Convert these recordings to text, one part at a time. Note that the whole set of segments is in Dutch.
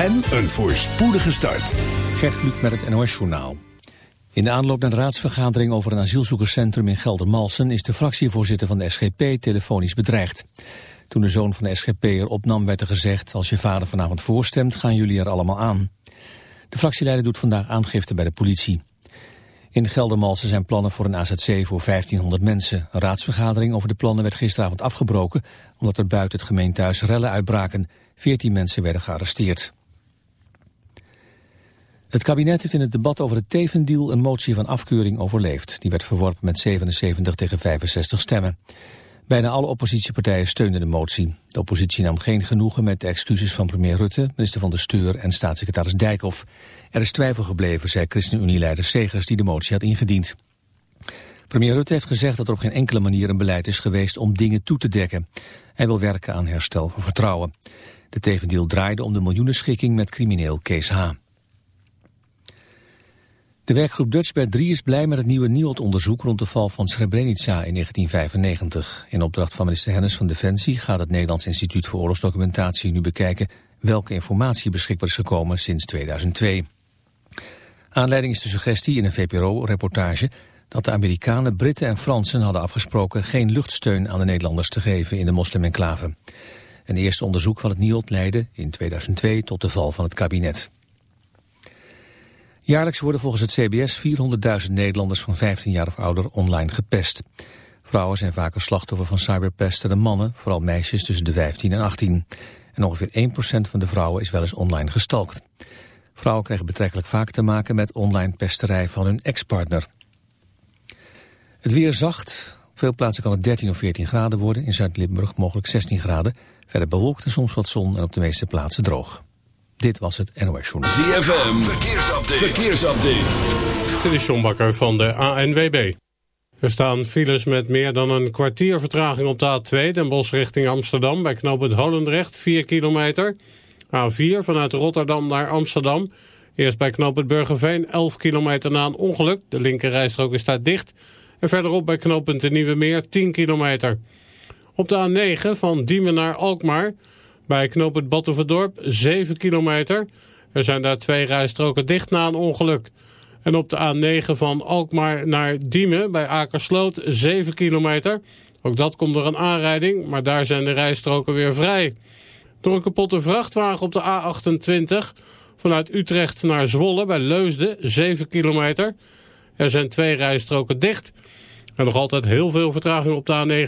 en een voorspoedige start. Gert Kluk met het NOS Journaal. In de aanloop naar de raadsvergadering over een asielzoekerscentrum in Geldermalsen... is de fractievoorzitter van de SGP telefonisch bedreigd. Toen de zoon van de SGP er opnam werd er gezegd... als je vader vanavond voorstemt, gaan jullie er allemaal aan. De fractieleider doet vandaag aangifte bij de politie. In Geldermalsen zijn plannen voor een AZC voor 1500 mensen. Een raadsvergadering over de plannen werd gisteravond afgebroken... omdat er buiten het gemeentehuis rellen uitbraken. 14 mensen werden gearresteerd. Het kabinet heeft in het debat over het Tevendeal een motie van afkeuring overleefd. Die werd verworpen met 77 tegen 65 stemmen. Bijna alle oppositiepartijen steunden de motie. De oppositie nam geen genoegen met de excuses van premier Rutte, minister van de Steur en staatssecretaris Dijkhoff. Er is twijfel gebleven, zei ChristenUnie-leider Segers die de motie had ingediend. Premier Rutte heeft gezegd dat er op geen enkele manier een beleid is geweest om dingen toe te dekken. Hij wil werken aan herstel van vertrouwen. De tevendeal draaide om de miljoenenschikking met crimineel Kees H. De werkgroep Dutchbed 3 is blij met het nieuwe NIOD-onderzoek rond de val van Srebrenica in 1995. In opdracht van minister Hennis van Defensie gaat het Nederlands Instituut voor Oorlogsdocumentatie nu bekijken welke informatie beschikbaar is gekomen sinds 2002. Aanleiding is de suggestie in een VPRO-reportage dat de Amerikanen, Britten en Fransen hadden afgesproken geen luchtsteun aan de Nederlanders te geven in de moslim-enclave. Een eerste onderzoek van het NIOD leidde in 2002 tot de val van het kabinet. Jaarlijks worden volgens het CBS 400.000 Nederlanders van 15 jaar of ouder online gepest. Vrouwen zijn vaker slachtoffer van cyberpesten dan mannen, vooral meisjes tussen de 15 en 18. En ongeveer 1% van de vrouwen is wel eens online gestalkt. Vrouwen krijgen betrekkelijk vaak te maken met online pesterij van hun ex-partner. Het weer zacht. Op veel plaatsen kan het 13 of 14 graden worden. In Zuid-Limburg mogelijk 16 graden. Verder bewolkt en soms wat zon en op de meeste plaatsen droog. Dit was het NOS Journal. ZFM, verkeersupdate. verkeersupdate. Dit is John Bakker van de ANWB. Er staan files met meer dan een kwartier vertraging op de A2... Den Bosch richting Amsterdam bij knooppunt Holendrecht, 4 kilometer. A4 vanuit Rotterdam naar Amsterdam. Eerst bij knooppunt Burgerveen, 11 kilometer na een ongeluk. De linkerrijstrook is daar dicht. En verderop bij knooppunt de Nieuwe Meer, 10 kilometer. Op de A9 van Diemen naar Alkmaar... Bij knooppunt Battenverdorp 7 kilometer. Er zijn daar twee rijstroken dicht na een ongeluk. En op de A9 van Alkmaar naar Diemen bij Akersloot 7 kilometer. Ook dat komt door een aanrijding, maar daar zijn de rijstroken weer vrij. Door een kapotte vrachtwagen op de A28 vanuit Utrecht naar Zwolle bij Leusden 7 kilometer. Er zijn twee rijstroken dicht. En nog altijd heel veel vertraging op de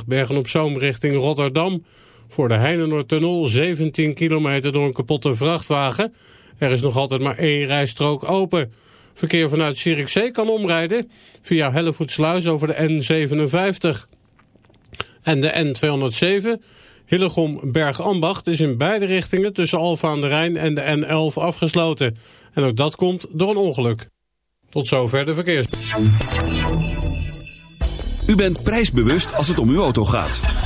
A29 Bergen-op-Zoom richting Rotterdam... Voor de Heinenoordtunnel 17 kilometer door een kapotte vrachtwagen. Er is nog altijd maar één rijstrook open. Verkeer vanuit Zierikzee kan omrijden via Hellevoetsluis over de N57. En de N207 Hillegom Bergambacht is in beide richtingen tussen Alfa aan de Rijn en de N11 afgesloten. En ook dat komt door een ongeluk. Tot zover de verkeers. U bent prijsbewust als het om uw auto gaat.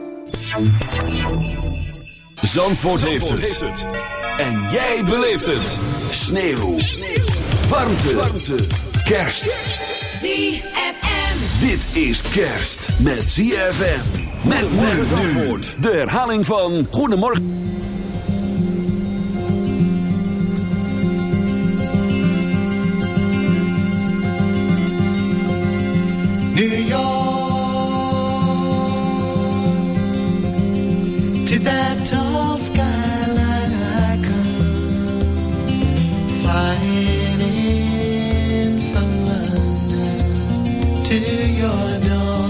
Zandvoort, heeft, het. En jij beleeft het. Sneeuw. Sneeuw. Warmte. Warmte. Kerst. ZFM. Dit is kerst met ZFM. Met nu Zandvoort. De herhaling van Goedemorgen. New York. that tall skyline I come flying in from London to your door.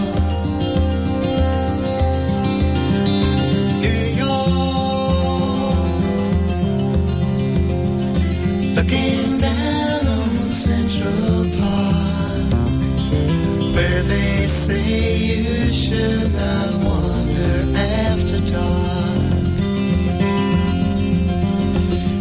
New York, looking down on Central Park, where they say you should not wander after dark.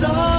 song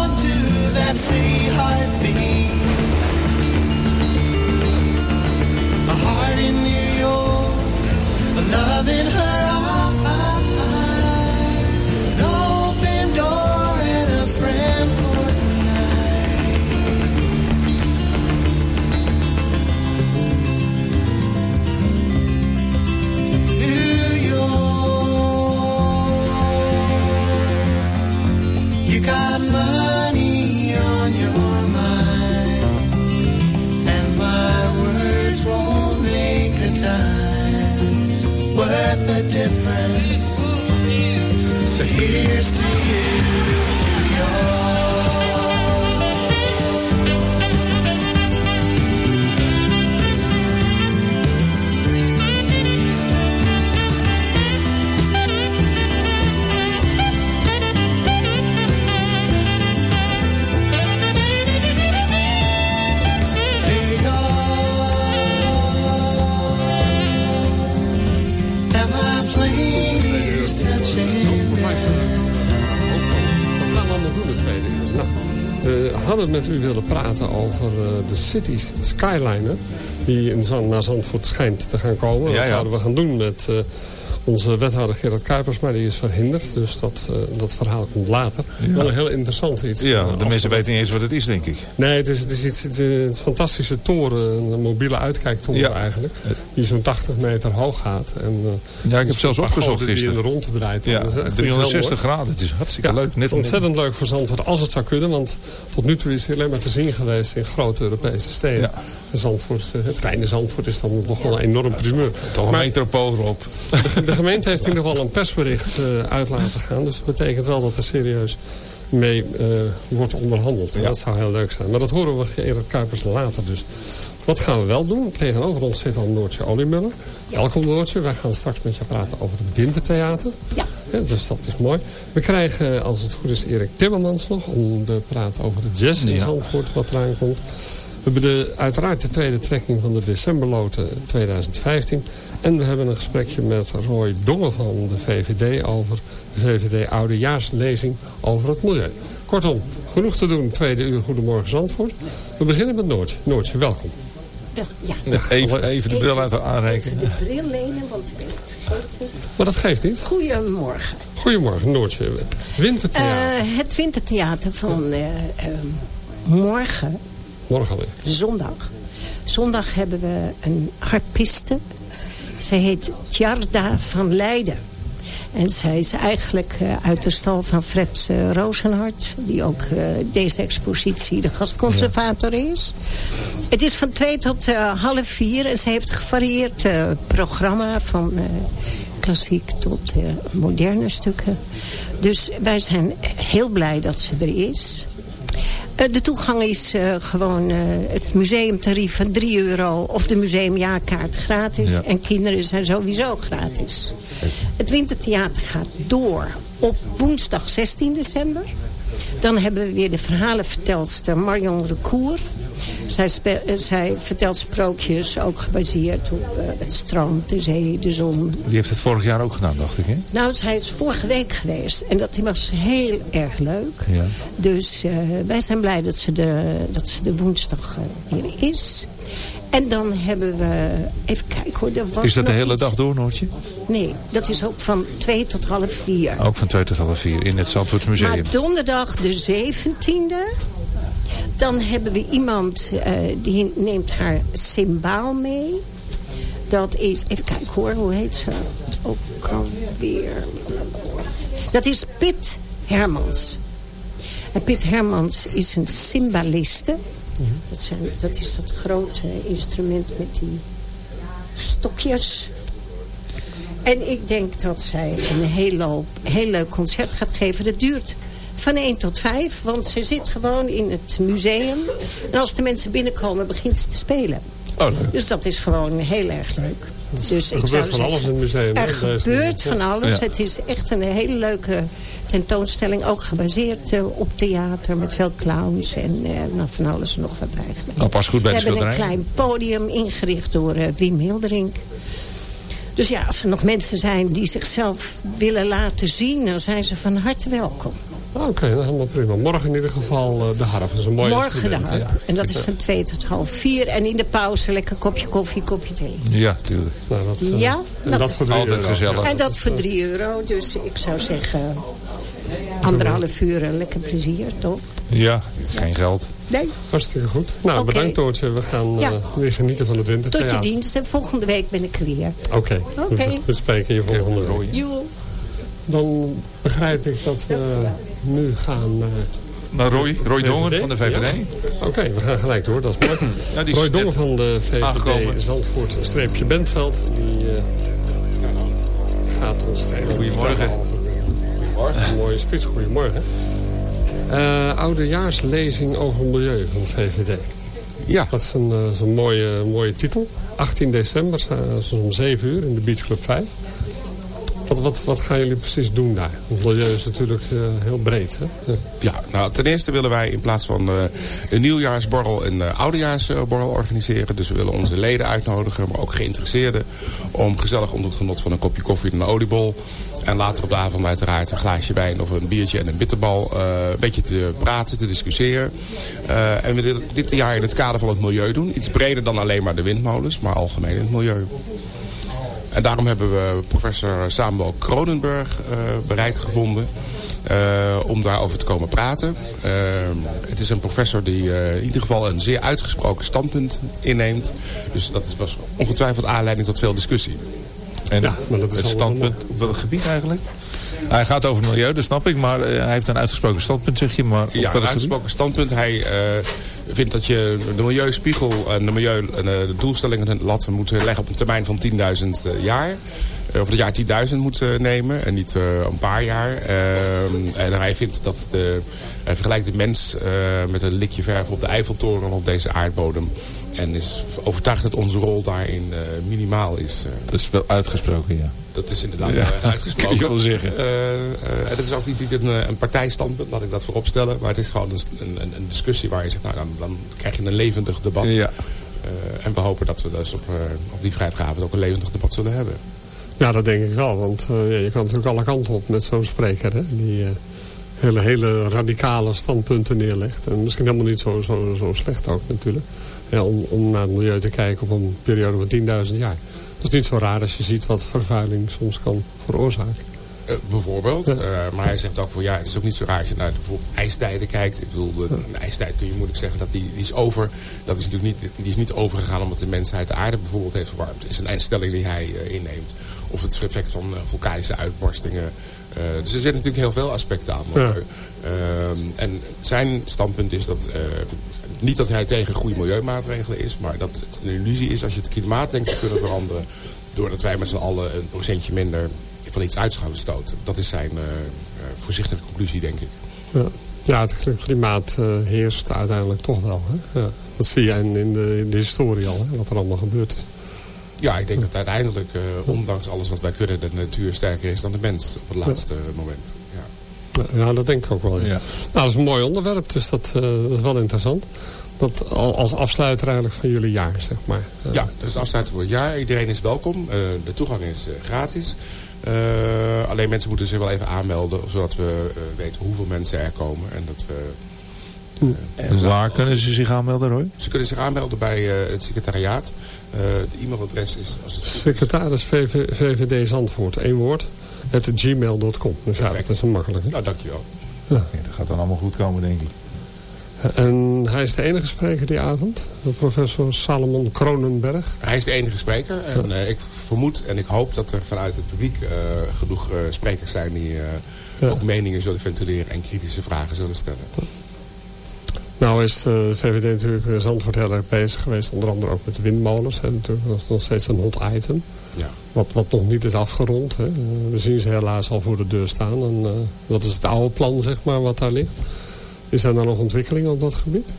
hadden met u willen praten over eh, de City Skyliner... die in Zand, naar Zandvoort schijnt te gaan komen. Ja, dat zouden we gaan doen met eh, onze wethouder Gerard Kuipers... maar die is verhinderd, dus dat, eh, dat verhaal komt later. Wel een heel interessant iets. Ja, de mensen weten niet eens wat het is, denk ik. Nee, het is, het is iets, het een fantastische toren, een mobiele uitkijktoren Ja. eigenlijk. Die zo'n 80 meter hoog gaat. En, eh, Ja, ik heb zelfs opgezocht pagode Die in de gisteren. rond draait. Ja, Dat is echt iets 360 heel mooi. graden. Het is hartstikke Ja, leuk. het Net is ontzettend leuk voor Zandvoort als het zou kunnen. Want tot nu toe is het alleen maar te zien geweest in grote Europese steden. Ja. Zandvoort, eh, het kleine Zandvoort is dan nog wel een enorm primeur. Toch een metropool erop. de, de gemeente heeft in ieder geval een persbericht eh, uit laten gaan. Dus dat betekent wel dat er serieus mee eh, wordt onderhandeld. En dat zou heel leuk zijn. Maar dat horen we Gerard Kuipers later dus. Wat gaan we wel doen? Tegenover ons zit al Noortje Oliemuller. Welkom Noortje. Wij gaan straks met je praten over het Wintertheater. Ja. dus dat is mooi. We krijgen, als het goed is, Erik Timmermans nog... om te praten over de jazz in Ja. Zandvoort, wat eraan komt. We hebben de, uiteraard de tweede trekking van de decemberloten 2015. En we hebben een gesprekje met Roy Dongen van de VVD... over de VVD Oudejaarslezing over het milieu. Kortom, genoeg te doen. Tweede uur Goedemorgen Zandvoort. We beginnen met Noortje. Noortje, welkom. Wel, Ja. Even, even de bril laten aanreiken. Even de bril lenen, want ik ben het vergeten. Maar dat geeft niet. Goedemorgen. Goedemorgen, Noortje. Wintertheater. Eh, het Wintertheater van eh, eh, morgen, Morgen alweer. zondag. Zondag hebben we een harpiste. Zij heet Tjarda van Leiden. En zij is eigenlijk eh, uit de stal van Fred uh, Rozenhart... die ook uh, deze expositie de gastconservator is. Het is van twee tot half vier. En ze heeft een gevarieerd programma van klassiek tot moderne stukken. Dus wij zijn heel blij dat ze er is. De toegang is uh, gewoon uh, het museumtarief van 3 euro... of de museumjaarkaart gratis. Ja. En kinderen zijn sowieso gratis. Het Wintertheater gaat door op woensdag 16 december. Dan hebben we weer de verhalenvertelster Marion Recour. Zij, zij, vertelt sprookjes, ook gebaseerd op uh, het strand, de zee, de zon. Die heeft het vorig jaar ook gedaan, dacht ik, hè? Nou, zij is vorige week geweest. En dat was heel erg leuk. Ja. Dus uh, wij zijn blij dat ze de, dat ze de woensdag weer is. En dan hebben we... Even kijken hoor. Er was is dat de hele iets... dag door, Noortje? Nee, dat is ook van 2 tot half 4. Ook van 2 tot half 4 in het Zandvoortsmuseum. Maar donderdag de 17e... Dan hebben we iemand uh, die neemt haar symbaal mee. Dat is, even kijken hoor, hoe heet ze ook alweer? Dat is Pit Hermans. En Pit Hermans is een cymbaliste. Dat, zijn, dat is dat grote instrument met die stokjes. En ik denk dat zij een heel, heel leuk concert gaat geven. Dat duurt van 1 tot 5, want ze zit gewoon in het museum. En als de mensen binnenkomen, begint ze te spelen. Oh, leuk. Dus dat is gewoon heel erg leuk. Dus Er ik gebeurt zou van zeggen, alles in het museum. Er gebeurt van alles. Ja. Het is echt een hele leuke tentoonstelling. Ook gebaseerd eh, op theater met veel clowns en eh, nou, van alles en nog wat eigenlijk. Nou, pas goed bij We de hebben een klein podium ingericht door eh, Wim Hilderink. Dus ja, als er nog mensen zijn die zichzelf willen laten zien... dan zijn ze van harte welkom. Oké, dat is helemaal prima. Morgen in ieder geval eh, de harp. Dat is een mooi Morgen de harp. hè? En dat is van twee tot half vier. En in de pauze lekker kopje koffie, kopje thee. Ja, tuurlijk. Nou, dat, eh, Ja, en dat- dat voor drie Altijd euro. gezellig. En dat voor drie euro. Dus ik zou zeggen... Anderhalf uur eh, lekker plezier, toch? Ja, het is geen geld. Nee. Hartstikke goed. Nou, bedankt Toortje. We gaan eh, Ja. weer genieten van het Tot je dienst. En volgende week ben ik er weer. Oké, Oké. we- we spreken je volgende week. Dan begrijp ik dat we nu gaan... eh, Nou, Roy, Roy Dongen van de VVD. Oké, we gaan gelijk door. Dat is mooi. Ja, die is Roy Dongen van de aangekomen. VVD Zandvoort streepje Bentveld. Die eh, gaat ons tegen Goedemorgen. Goedemorgen. Een mooie spits, goedemorgen. Eh oudejaarslezing over milieu van de VVD. Ja, Dat is een, eh, zo'n mooie, mooie titel. 18 december, eh, zo om 7 uur in de Beach Club 5. Wat, wat, wat gaan jullie precies doen daar? Want milieu is natuurlijk eh, heel breed. Hè? ja nou, ten eerste willen wij in plaats van eh, een nieuwjaarsborrel een eh, oudejaarsborrel organiseren. Dus we willen onze leden uitnodigen, maar ook geïnteresseerden... om gezellig onder het genot van een kopje koffie en een oliebol... en later op de avond uiteraard een glaasje wijn of een biertje en een bitterbal... een beetje te praten, te discussiëren. En we willen dit jaar in het kader van het milieu doen. Iets breder dan alleen maar de windmolens, maar algemeen in het milieu. En daarom hebben we professor Samuel Kronenberg eh, bereid gevonden eh, om daarover te komen praten. Eh, het is een professor die eh, in ieder geval een zeer uitgesproken standpunt inneemt. Dus dat is, was ongetwijfeld aanleiding tot veel discussie. En Ja, maar dat is het standpunt op welk gebied eigenlijk? Hij gaat over milieu, dat snap ik. Maar eh, hij heeft een uitgesproken standpunt, zeg je. Maar op Ja, een gebied? uitgesproken standpunt. Hij eh, vindt dat je de milieuspiegel en de, milieu, en, eh, de doelstellingen en lat moet leggen op een termijn van 10.000 eh, jaar. Eh, Of het jaar 10.000 moet nemen en niet een paar jaar. Ehm, en hij vindt dat de, hij vergelijkt de mens met een likje verf op de Eiffeltoren op deze aardbodem. En is overtuigd dat onze rol daarin eh, minimaal is. Eh, Dat is wel uitgesproken, ja. dat is inderdaad Ja, uitgesproken. kan je wel zeggen. Eh, eh, het is ook niet een, een partijstandpunt, laat ik dat voorop stellen. Maar het is gewoon een, een, een discussie waar je zegt, nou, dan, dan krijg je een levendig debat. Ja. Eh, en we hopen dat we dus op, eh, op die vrijdagavond ook een levendig debat zullen hebben. Ja, dat denk ik wel. Want eh, ja, je kan natuurlijk alle kanten op met zo'n spreker. Hè? Die eh, hele, hele radicale standpunten neerlegt. En misschien helemaal niet zo, zo, zo slecht ook natuurlijk. Ja, om, om naar het milieu te kijken op een periode van 10.000 jaar. Dat is niet zo raar als je ziet wat vervuiling soms kan veroorzaken. Eh, bijvoorbeeld. Ja. Eh, maar hij zegt ook van ja, het is ook niet zo raar als je naar de, bijvoorbeeld ijstijden kijkt. Ik bedoel, de, de ijstijd kun je moeilijk zeggen dat die, die is over. Dat is natuurlijk niet, die is niet overgegaan omdat de mensheid de aarde bijvoorbeeld heeft verwarmd. Het is een eindstelling die hij eh, inneemt. Of het effect van vulkanische uitbarstingen. Dus er zitten natuurlijk heel veel aspecten aan. Ja. Ehm, en zijn standpunt is dat... niet dat hij tegen goede milieumaatregelen is, maar dat het een illusie is als je het klimaat denkt te kunnen veranderen. Doordat wij met z'n allen een procentje minder van iets uit stoten. Dat is zijn eh, eh, voorzichtige conclusie, denk ik. Ja, ja het klimaat eh, heerst uiteindelijk toch wel. Hè? Ja, dat zie je in, in, de, in de historie al, hè? wat er allemaal gebeurd is. Ja, ik denk dat uiteindelijk, ondanks alles wat wij kunnen, de natuur sterker is dan de mens op het laatste moment. Ja. Ja, Ja, dat denk ik ook wel. Ja. Nou, dat is een mooi onderwerp, dus dat, eh, dat is wel interessant. Dat al- als afsluiter eigenlijk van jullie jaar, zeg maar. Eh, Ja, dat is afsluiting voor het jaar. Iedereen is welkom. Eh, de toegang is gratis. Eh, alleen mensen moeten zich wel even aanmelden, zodat we weten hoeveel mensen er komen. En dat we, En waar kunnen ze zich aanmelden, Roy? Ze kunnen zich aanmelden bij eh, het secretariaat. Eh de e-mailadres is... Als het goed is, Secretaris VV, VVD Zandvoort, één woord, at gmail.com. Dus ja, Perfect. dat is een makkelijke. Nou, dankjewel. Oké, dat gaat dan allemaal goed komen, denk ik. En hij is de enige spreker die avond, professor Salomon Kronenberg. Hij is de enige spreker. En eh, ik vermoed en ik hoop dat er vanuit het publiek eh, genoeg eh, sprekers zijn... die eh, Ja. ook meningen zullen ventileren en kritische vragen zullen stellen. Nou, Nou is de VVD natuurlijk in Zandvoort heel erg bezig geweest. Onder andere ook met de windmolens. Hè. Natuurlijk, dat is nog steeds een hot item. Ja. Wat, wat nog niet is afgerond. Hè. Uh, we zien ze helaas al voor de deur staan. En, uh, dat is het oude plan, zeg maar, wat daar ligt. Is er dan nog ontwikkeling op dat gebied?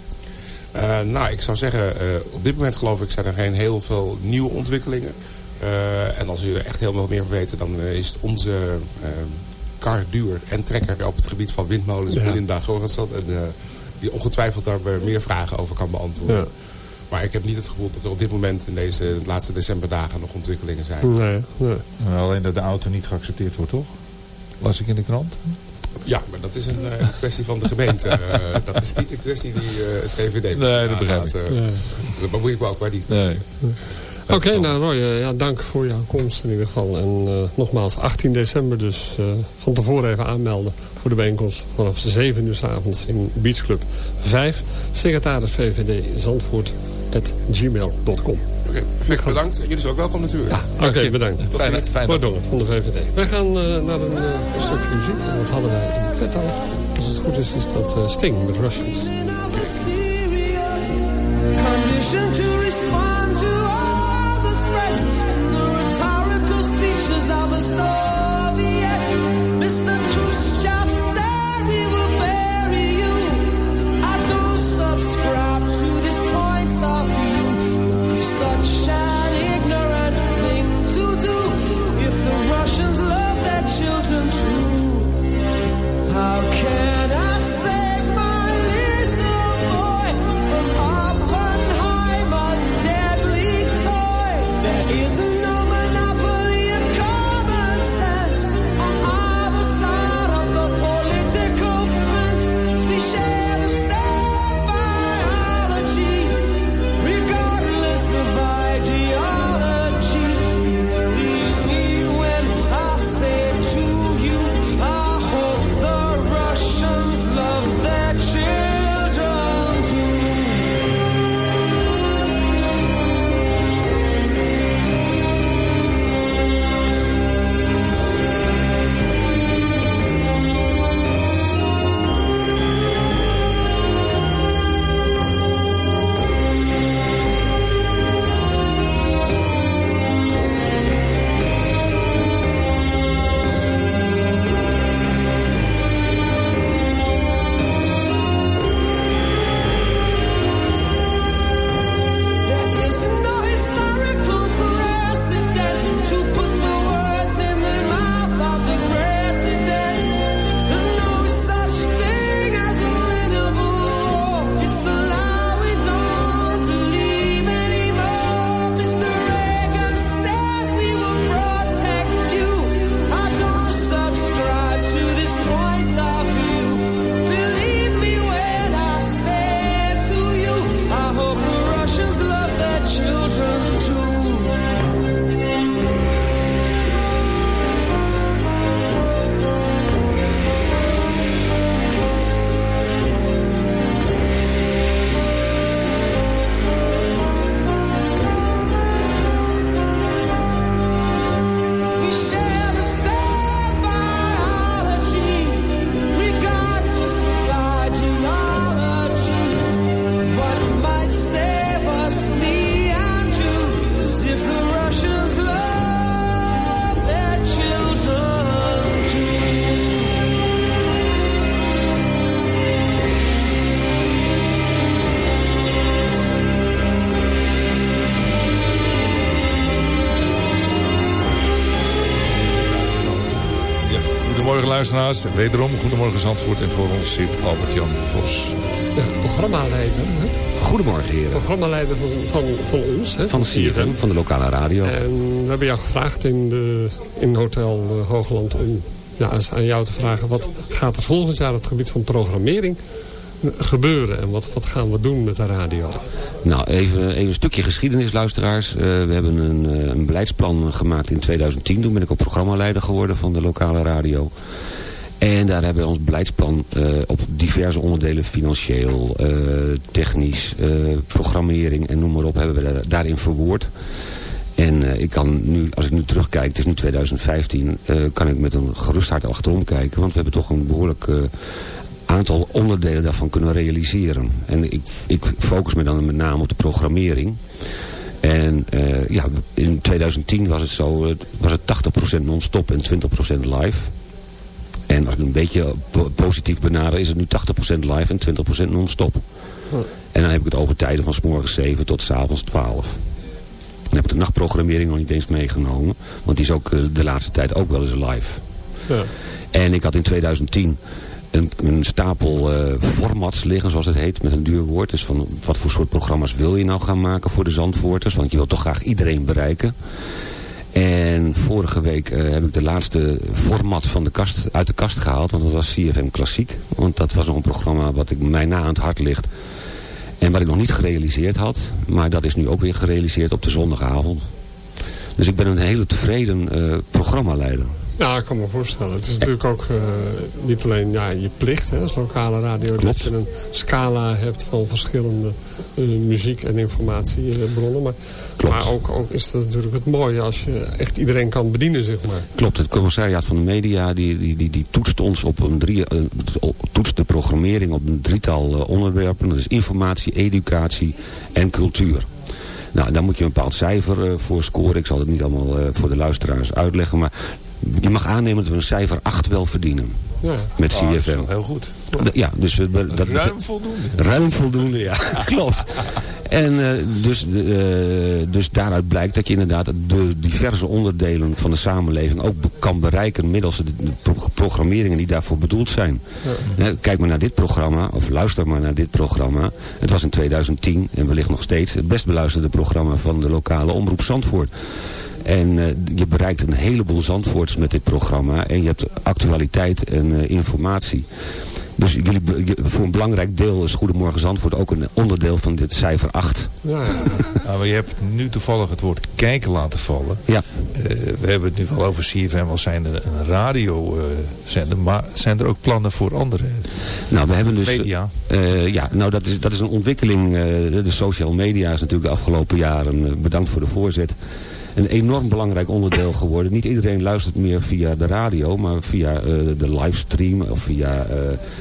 Uh, nou, ik zou zeggen, uh, op dit moment geloof ik zijn er geen heel veel nieuwe ontwikkelingen. En als u er echt heel veel meer van weten, dan is het onze kar, duur en trekker op het gebied van windmolens, ja. Belinda Gorenstad. En die ongetwijfeld daar meer vragen over kan beantwoorden. Ja. Maar ik heb niet het gevoel dat er op dit moment in deze laatste decemberdagen nog ontwikkelingen zijn. Nee, nee. Alleen dat de auto niet geaccepteerd wordt, toch? Las ik in de krant. Ja, maar dat is een uh, kwestie van de gemeente. Uh, dat is niet een kwestie die uh, het VVD Nee, dat begrijp ik. Uh, nee. Dat bemoei ik me ook maar niet. Nee. Oké, okay, nou Roy, ja, dank voor jouw komst in ieder geval. En nogmaals, 18 december dus van tevoren even aanmelden voor de bijeenkomst vanaf 7 uur s avonds in Beach Club 5. Secretaris VVD Zandvoort gmail.com. Oké, okay, perfect. Bedankt. En jullie zijn ook welkom natuurlijk. Ja, oké, okay, bedankt. Fijn, fijn. Pardon, van de VVD. Wij gaan uh, naar een uh, stukje muziek. Dat hadden wij in het petto. Als het goed is, is dat uh, Sting met Russians. Condition to respond to all the threats and the rhetorical speeches of the Soviets. Luisteraars. Wederom goedemorgen Zandvoort. En voor ons zit Albert-Jan Vos. De programmaleider, hè? Goedemorgen heren. Programmaleider van, van, van ons, hè? Van CFM, van de lokale radio. En we hebben jou gevraagd in, de, in Hotel eh, Hoogland om ja, aan jou te vragen... wat gaat er volgend jaar op het gebied van programmering gebeuren? En wat, wat gaan we doen met de radio? Nou, even, even een stukje geschiedenis, luisteraars. Eh, we hebben een, eh, een beleidsplan gemaakt in 2010. Toen ben ik ook programmaleider geworden van de lokale radio. En daar hebben we ons beleidsplan eh, op diverse onderdelen... financieel, eh, technisch, eh, programmering en noem maar op... hebben we daar- daarin verwoord. En ik kan nu, als ik nu terugkijk, het is nu 2015... eh, kan ik met een gerust hart achterom kijken. Want we hebben toch een behoorlijk eh, aantal onderdelen daarvan kunnen realiseren. En ik, ik focus me dan met name op de programmering. En ja, in 2010 was het zo, was het 80% non-stop en 20% live. En als ik een beetje po- positief benader, is het nu 80% live en 20% non-stop. En dan heb ik het over tijden van s morgens 7 tot s avonds 12. Dan heb ik de nachtprogrammering nog niet eens meegenomen. Want die is ook eh, de laatste tijd ook wel eens live. Ja. En ik had in 2010 een, een stapel eh, formats liggen, zoals het heet, met een duur woord. Dus van wat voor soort programma's wil je nou gaan maken voor de Zandvoorters? Want je wilt toch graag iedereen bereiken. En vorige week eh, heb ik de laatste format van de kast, uit de kast gehaald. Want dat was CFM Klassiek. Want dat was nog een programma wat ik, mij na aan het hart ligt. En wat ik nog niet gerealiseerd had. Maar dat is nu ook weer gerealiseerd op de zondagavond. Dus ik ben een hele tevreden eh, programmaleider. Ja, ik kan me voorstellen. Het is natuurlijk ook eh, niet alleen ja, je plicht hè, als lokale radio... Klopt. dat je een scala hebt van verschillende eh, muziek- en informatiebronnen. Maar, Klopt. maar ook, ook is het natuurlijk het mooie als je echt iedereen kan bedienen, zeg maar. Klopt, het commissariaat van de media die, die, die, die toetst ons op een drie, eh, toetst de programmering op een drietal onderwerpen. Dat is informatie, educatie en cultuur. Nou, daar moet je een bepaald cijfer voor scoren. Ik zal het niet allemaal voor de luisteraars uitleggen, maar je mag aannemen dat we een cijfer 8 wel verdienen. Ja. Met Ah, dat is CFM. heel goed. Ja, dus we, we- dat Ruim voldoende. Ruim voldoende, ja. Klopt. En eh, dus, eh, dus daaruit blijkt dat je inderdaad de diverse onderdelen van de samenleving ook kan bereiken middels de, de pro- programmeringen die daarvoor bedoeld zijn. Kijk maar naar dit programma, of luister maar naar dit programma. Het was in 2010 en wellicht nog steeds het best beluisterde programma van de lokale omroep Zandvoort. En eh, je bereikt een heleboel Zandvoorters met dit programma. En je hebt actualiteit en eh, informatie. Dus jullie, voor een belangrijk deel is Goedemorgen Zandvoort ook een onderdeel van dit cijfer 8. Ja, ja. Nou, maar je hebt nu toevallig het woord kijken laten vallen. Ja, Eh, we hebben het nu wel over CFM als zijnde een radiozender. maar zijn er ook plannen voor andere nou we hebben dus... media? eh, ja, nou dat is, dat is een ontwikkeling. eh, de, social media is natuurlijk de afgelopen jaren, bedankt voor de voorzet, een enorm belangrijk onderdeel geworden. Niet iedereen luistert meer via de radio, maar via eh, de livestream of via eh,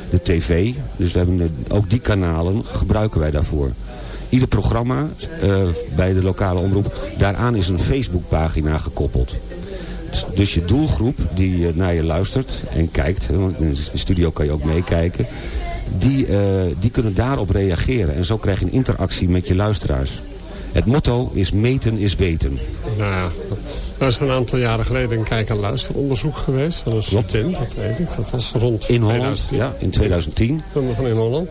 de tv. Dus we hebben ook die kanalen gebruiken wij daarvoor. Ieder programma eh, bij de lokale omroep, daaraan is een Facebookpagina gekoppeld. Dus je doelgroep die naar je luistert en kijkt, in de studio kan je ook meekijken, die, die kunnen daarop reageren. En zo krijg je een interactie met je luisteraars. Het motto is meten is weten. Nou ja, er is een aantal jaren geleden een kijk- en luisteronderzoek geweest van een student, dat weet ik. Dat was rond In Holland, 2010. ja, in 2010. Van in Holland.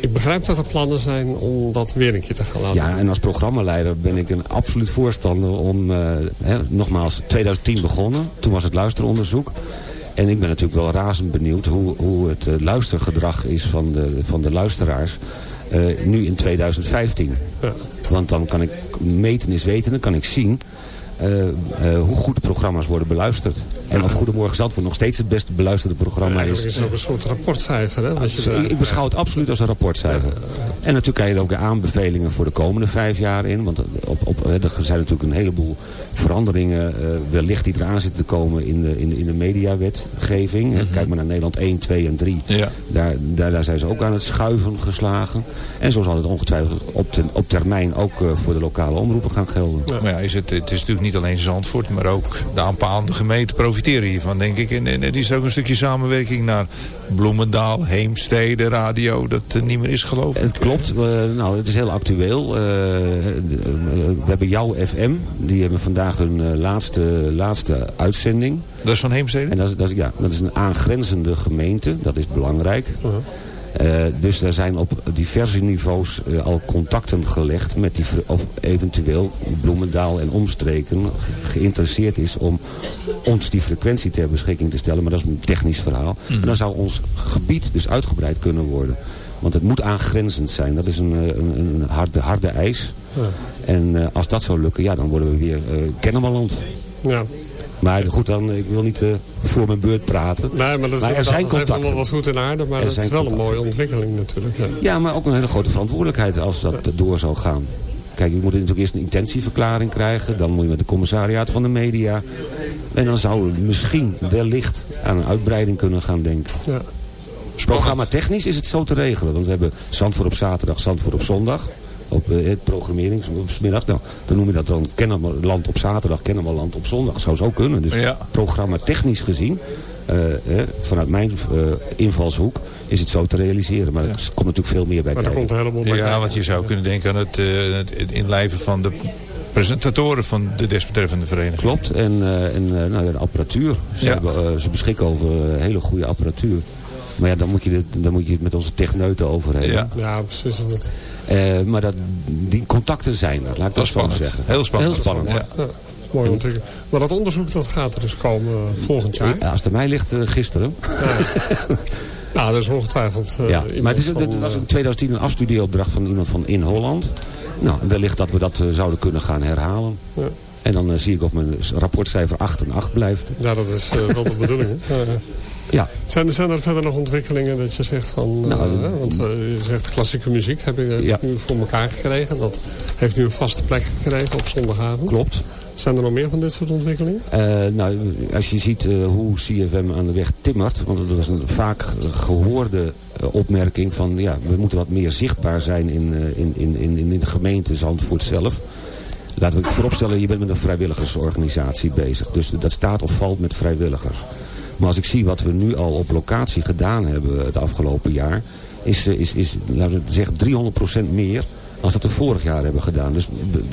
Ik begrijp dat er plannen zijn om dat weer een keer te gaan laten Ja, en als programmaleider ben ik een absoluut voorstander om, eh, hè, nogmaals, 2010 begonnen. Toen was het luisteronderzoek. En ik ben natuurlijk wel razend benieuwd hoe, hoe het eh, luistergedrag is van de, van de luisteraars. Eh, nu in 2015. Ja. Want dan kan ik meten is weten, dan kan ik zien hoe goed programma's worden beluisterd. En of Goedemorgen Zandvoort nog steeds het beste beluisterde programma is. is het ook een soort rapportcijfer. Hè, wat je eruit ik, beschouw het absoluut als een rapportcijfer. En natuurlijk kan je er ook aanbevelingen voor de komende vijf jaar in. Want op, op, hè, er zijn natuurlijk een heleboel veranderingen eh, wellicht die eraan zitten te komen in de, in de, in de mediawetgeving. Hè. Kijk maar naar Nederland 1, 2 en 3. Ja. Daar, daar, daar zijn ze ook aan het schuiven geslagen. En zo zal het ongetwijfeld op, ten- op termijn ook eh, voor de lokale omroepen gaan gelden. Maar ja, is het, het is natuurlijk niet alleen Zandvoort, maar ook de aanpaalde gemeenten profiteren hiervan, denk ik. En, en er is ook een stukje samenwerking naar Bloemendaal, Heemstede, radio, dat eh, niet meer is geloof ik. Het klopt. Eh, nou, het is heel actueel. Eh, we hebben jouw FM. Die hebben vandaag hun laatste, laatste uitzending. Dat is van Heemstede? En dat is, dat, is, ja, dat is een aangrenzende gemeente. Dat is belangrijk. Eh, dus er zijn op diverse niveaus eh, al contacten gelegd met die, of eventueel Bloemendaal en omstreken ge- geïnteresseerd is om ons die frequentie ter beschikking te stellen. Maar dat is een technisch verhaal. En dan zou ons gebied dus uitgebreid kunnen worden. Want het moet aangrenzend zijn. Dat is een, eh, een, een harde, harde eis. En als dat zou lukken, ja, dan worden we weer uh, Kennemerland. Ja. Maar goed, dan, ik wil niet eh, voor mijn beurt praten. Nee, maar, dat Maar er zijn dat allemaal contacten. wat goed in aarde, maar Er het is zijn wel een mooie ontwikkeling natuurlijk. Ja. Ja, maar ook een hele grote verantwoordelijkheid als dat door zou gaan. Kijk, je moet natuurlijk eerst een intentieverklaring krijgen. Dan moet je met de commissariaat van de media. En dan zou je misschien wellicht aan een uitbreiding kunnen gaan denken. Ja. Programma technisch is het zo te regelen. Want we hebben Zandvoort op zaterdag, Zandvoort op zondag. Op eh, het programmeringsmiddag. Nou, dan noem je dat dan Kennemerland op zaterdag, Kennemerland op zondag. Zou zo kunnen. Dus Ja. programma technisch gezien, eh, hè, vanuit mijn eh, invalshoek, is het zo te realiseren. Maar er komt natuurlijk veel meer bij Maar daar kijken. komt een heleboel bij. Ja, want je zou kunnen denken aan het, eh, het, het inlijven van de presentatoren van de desbetreffende vereniging. Klopt. En, eh, en eh, nou, ja, de apparatuur. Ze, Ja. hebben, ze beschikken over hele goede apparatuur. Maar ja, dan moet je, het, dan moet je het met onze techneuten over hebben. Ja. Ja, precies. Dat, Eh, maar dat, die contacten zijn er, laat ik dat, Dat zo spannend. zeggen. Heel spannend. Heel spannend. Ja. ja, mooi ontwikkeld. Maar dat onderzoek dat gaat er dus komen eh, volgend jaar. Ja, Als het aan mij ligt, eh, gisteren. Nou, dat is ongetwijfeld uh, ja. Maar het, is, het was in 2010 een afstudieopdracht van iemand van in Holland. Nou, wellicht dat we dat zouden kunnen gaan herhalen. Ja. En dan zie ik of mijn rapportcijfer 8 en 8 blijft. Ja, dat is uh, wel de bedoeling. Ja. Zijn, er, zijn er verder nog ontwikkelingen dat je zegt van... Nou, uh, want je zegt klassieke muziek heb je ja. nu voor elkaar gekregen. Dat heeft nu een vaste plek gekregen op zondagavond. Klopt. Zijn er nog meer van dit soort ontwikkelingen? Uh, nou, als je ziet hoe CFM aan de weg timmert... want dat is een vaak gehoorde opmerking van... ja, we moeten wat meer zichtbaar zijn in, in, in, in, in de gemeente Zandvoort zelf. Laten we vooropstellen, je bent met een vrijwilligersorganisatie bezig. Dus dat staat of valt met vrijwilligers. Maar als ik zie wat we nu al op locatie gedaan hebben het afgelopen jaar... is, is, is laten we zeggen, 300% meer als dat we vorig jaar hebben gedaan. Dus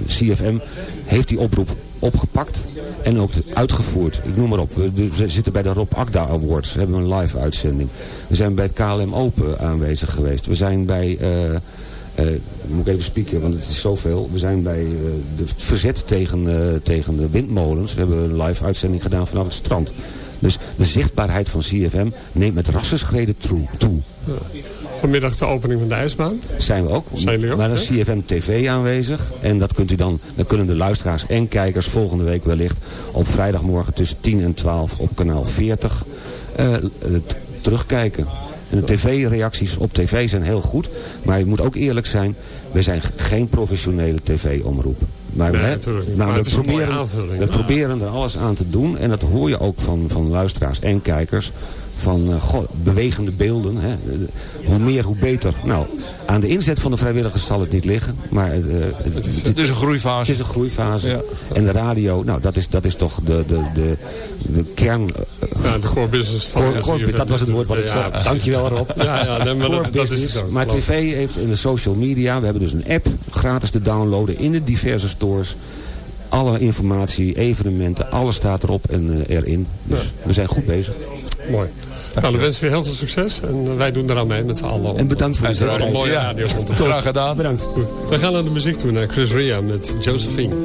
CFM heeft die oproep opgepakt en ook uitgevoerd. Ik noem maar op. We zitten bij de Rob Akda Awards. We hebben een live uitzending. We zijn bij het KLM Open aanwezig geweest. We zijn bij... Uh, uh, moet ik even spieken, want het is zoveel. We zijn bij de verzet tegen, tegen de windmolens. We hebben een live uitzending gedaan vanaf het strand. Dus de zichtbaarheid van CFM neemt met rassenschreden toe. Ja. Vanmiddag de opening van de ijsbaan. Zijn we ook. Zijn die ook maar er is CFM TV aanwezig. En dat kunt u dan, dan kunnen de luisteraars en kijkers volgende week wellicht op vrijdagmorgen tussen 10 en 12 op kanaal 40 uh, terugkijken. En de tv-reacties op tv zijn heel goed. Maar je moet ook eerlijk zijn, we zijn geen professionele tv-omroep. Maar, nee, we, natuurlijk niet. maar, maar we, proberen, we proberen er alles aan te doen. En dat hoor je ook van, van luisteraars en kijkers. Van uh, goh, bewegende beelden. Hè. Hoe meer, hoe beter. Nou, aan de inzet van de vrijwilligers zal het niet liggen. Maar uh, het, is, het, is, een groeifase. Het is een groeifase. Ja. En de radio, nou, dat is, dat is toch de, de, de, de kern... Uh, ja, de core business van core, core, Dat was het woord wat ik ja, zocht. Dankjewel Rob. Ja, ja nee, maar dat, dat, is zo. Maar tv heeft in de social media... We hebben dus een app gratis te downloaden in de diverse stores alle informatie, evenementen, alles staat erop en uh, erin. Dus ja. we zijn goed bezig. Mooi. Nou, dan wensen we heel veel succes en wij doen eraan mee met z'n allen. En bedankt voor de een mooie radio. Graag gedaan. Bedankt. Goed. We gaan naar de muziek toe, naar Chris Ria met Josephine.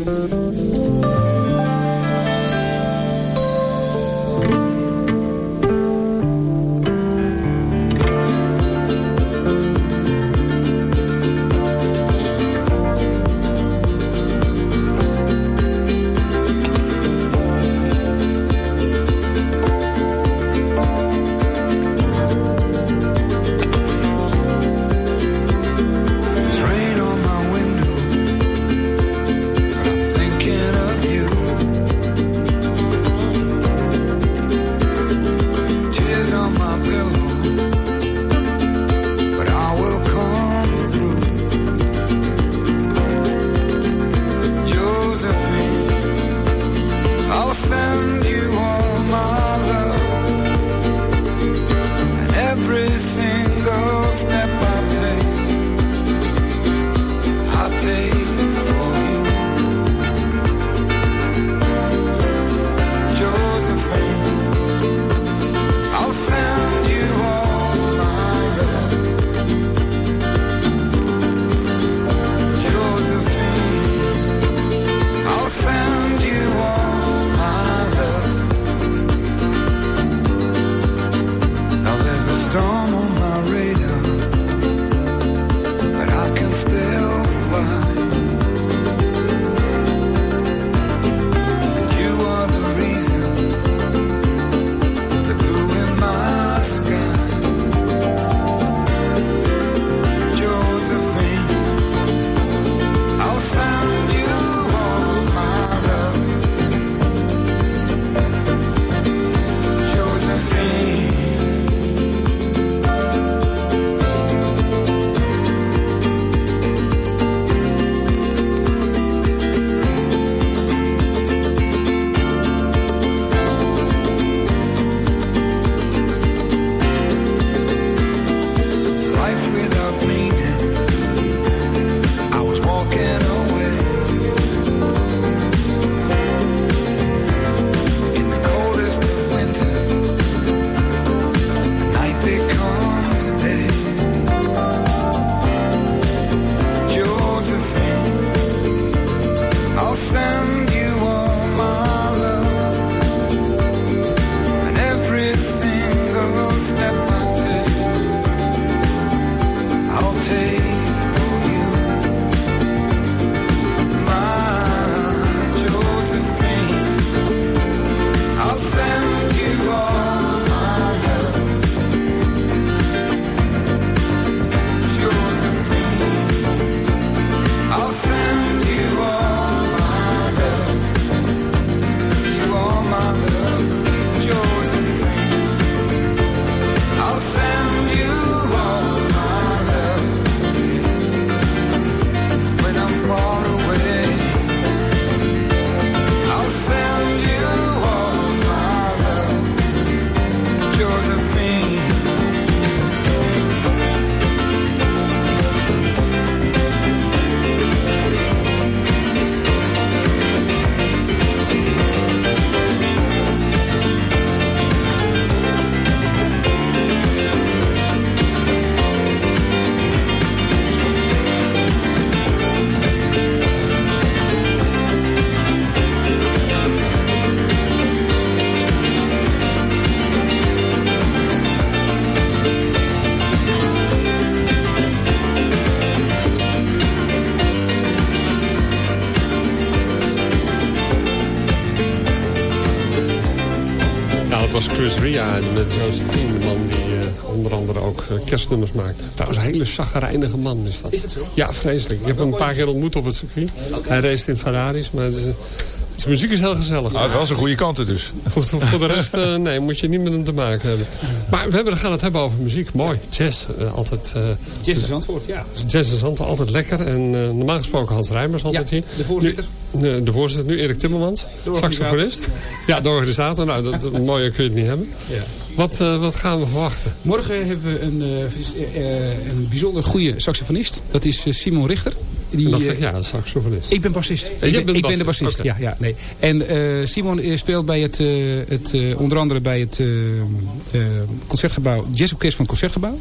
Kerstnummers maakt. Trouwens, een hele zaggerijnige man is dat. Is dat zo? Ja, vreselijk. Ik heb hem een paar keer ontmoet op het circuit. Hij race in Ferraris, maar het is, zijn muziek is heel gezellig. Nou, wel zijn goede kanten dus. Goed, voor de rest, eh, nee, moet je niet met hem te maken hebben. Maar we hebben, gaan het hebben over muziek. Mooi. Jazz, eh, altijd... eh, Jazz is antwoord, ja. Jazz is altijd, altijd lekker. En eh, normaal gesproken Hans Rijmers altijd Ja, hier. de voorzitter. Nu, eh, de voorzitter, nu Erik Timmermans. Saxofonist. Ja, de organisator. Nou, dat, dat mooier kun je het niet hebben. Ja. Wat, eh, wat gaan we verwachten? Morgen hebben we een, eh, eh, een bijzonder goede saxofonist. Dat is Simon Richter. Die, dat zeg ja, een saxofonist. Ik ben bassist. ik ben, bent ik ben de bassist. Ja, ja, nee. En Simon speelt bij het, het onder andere bij het concertgebouw, jazzorkest van het concertgebouw.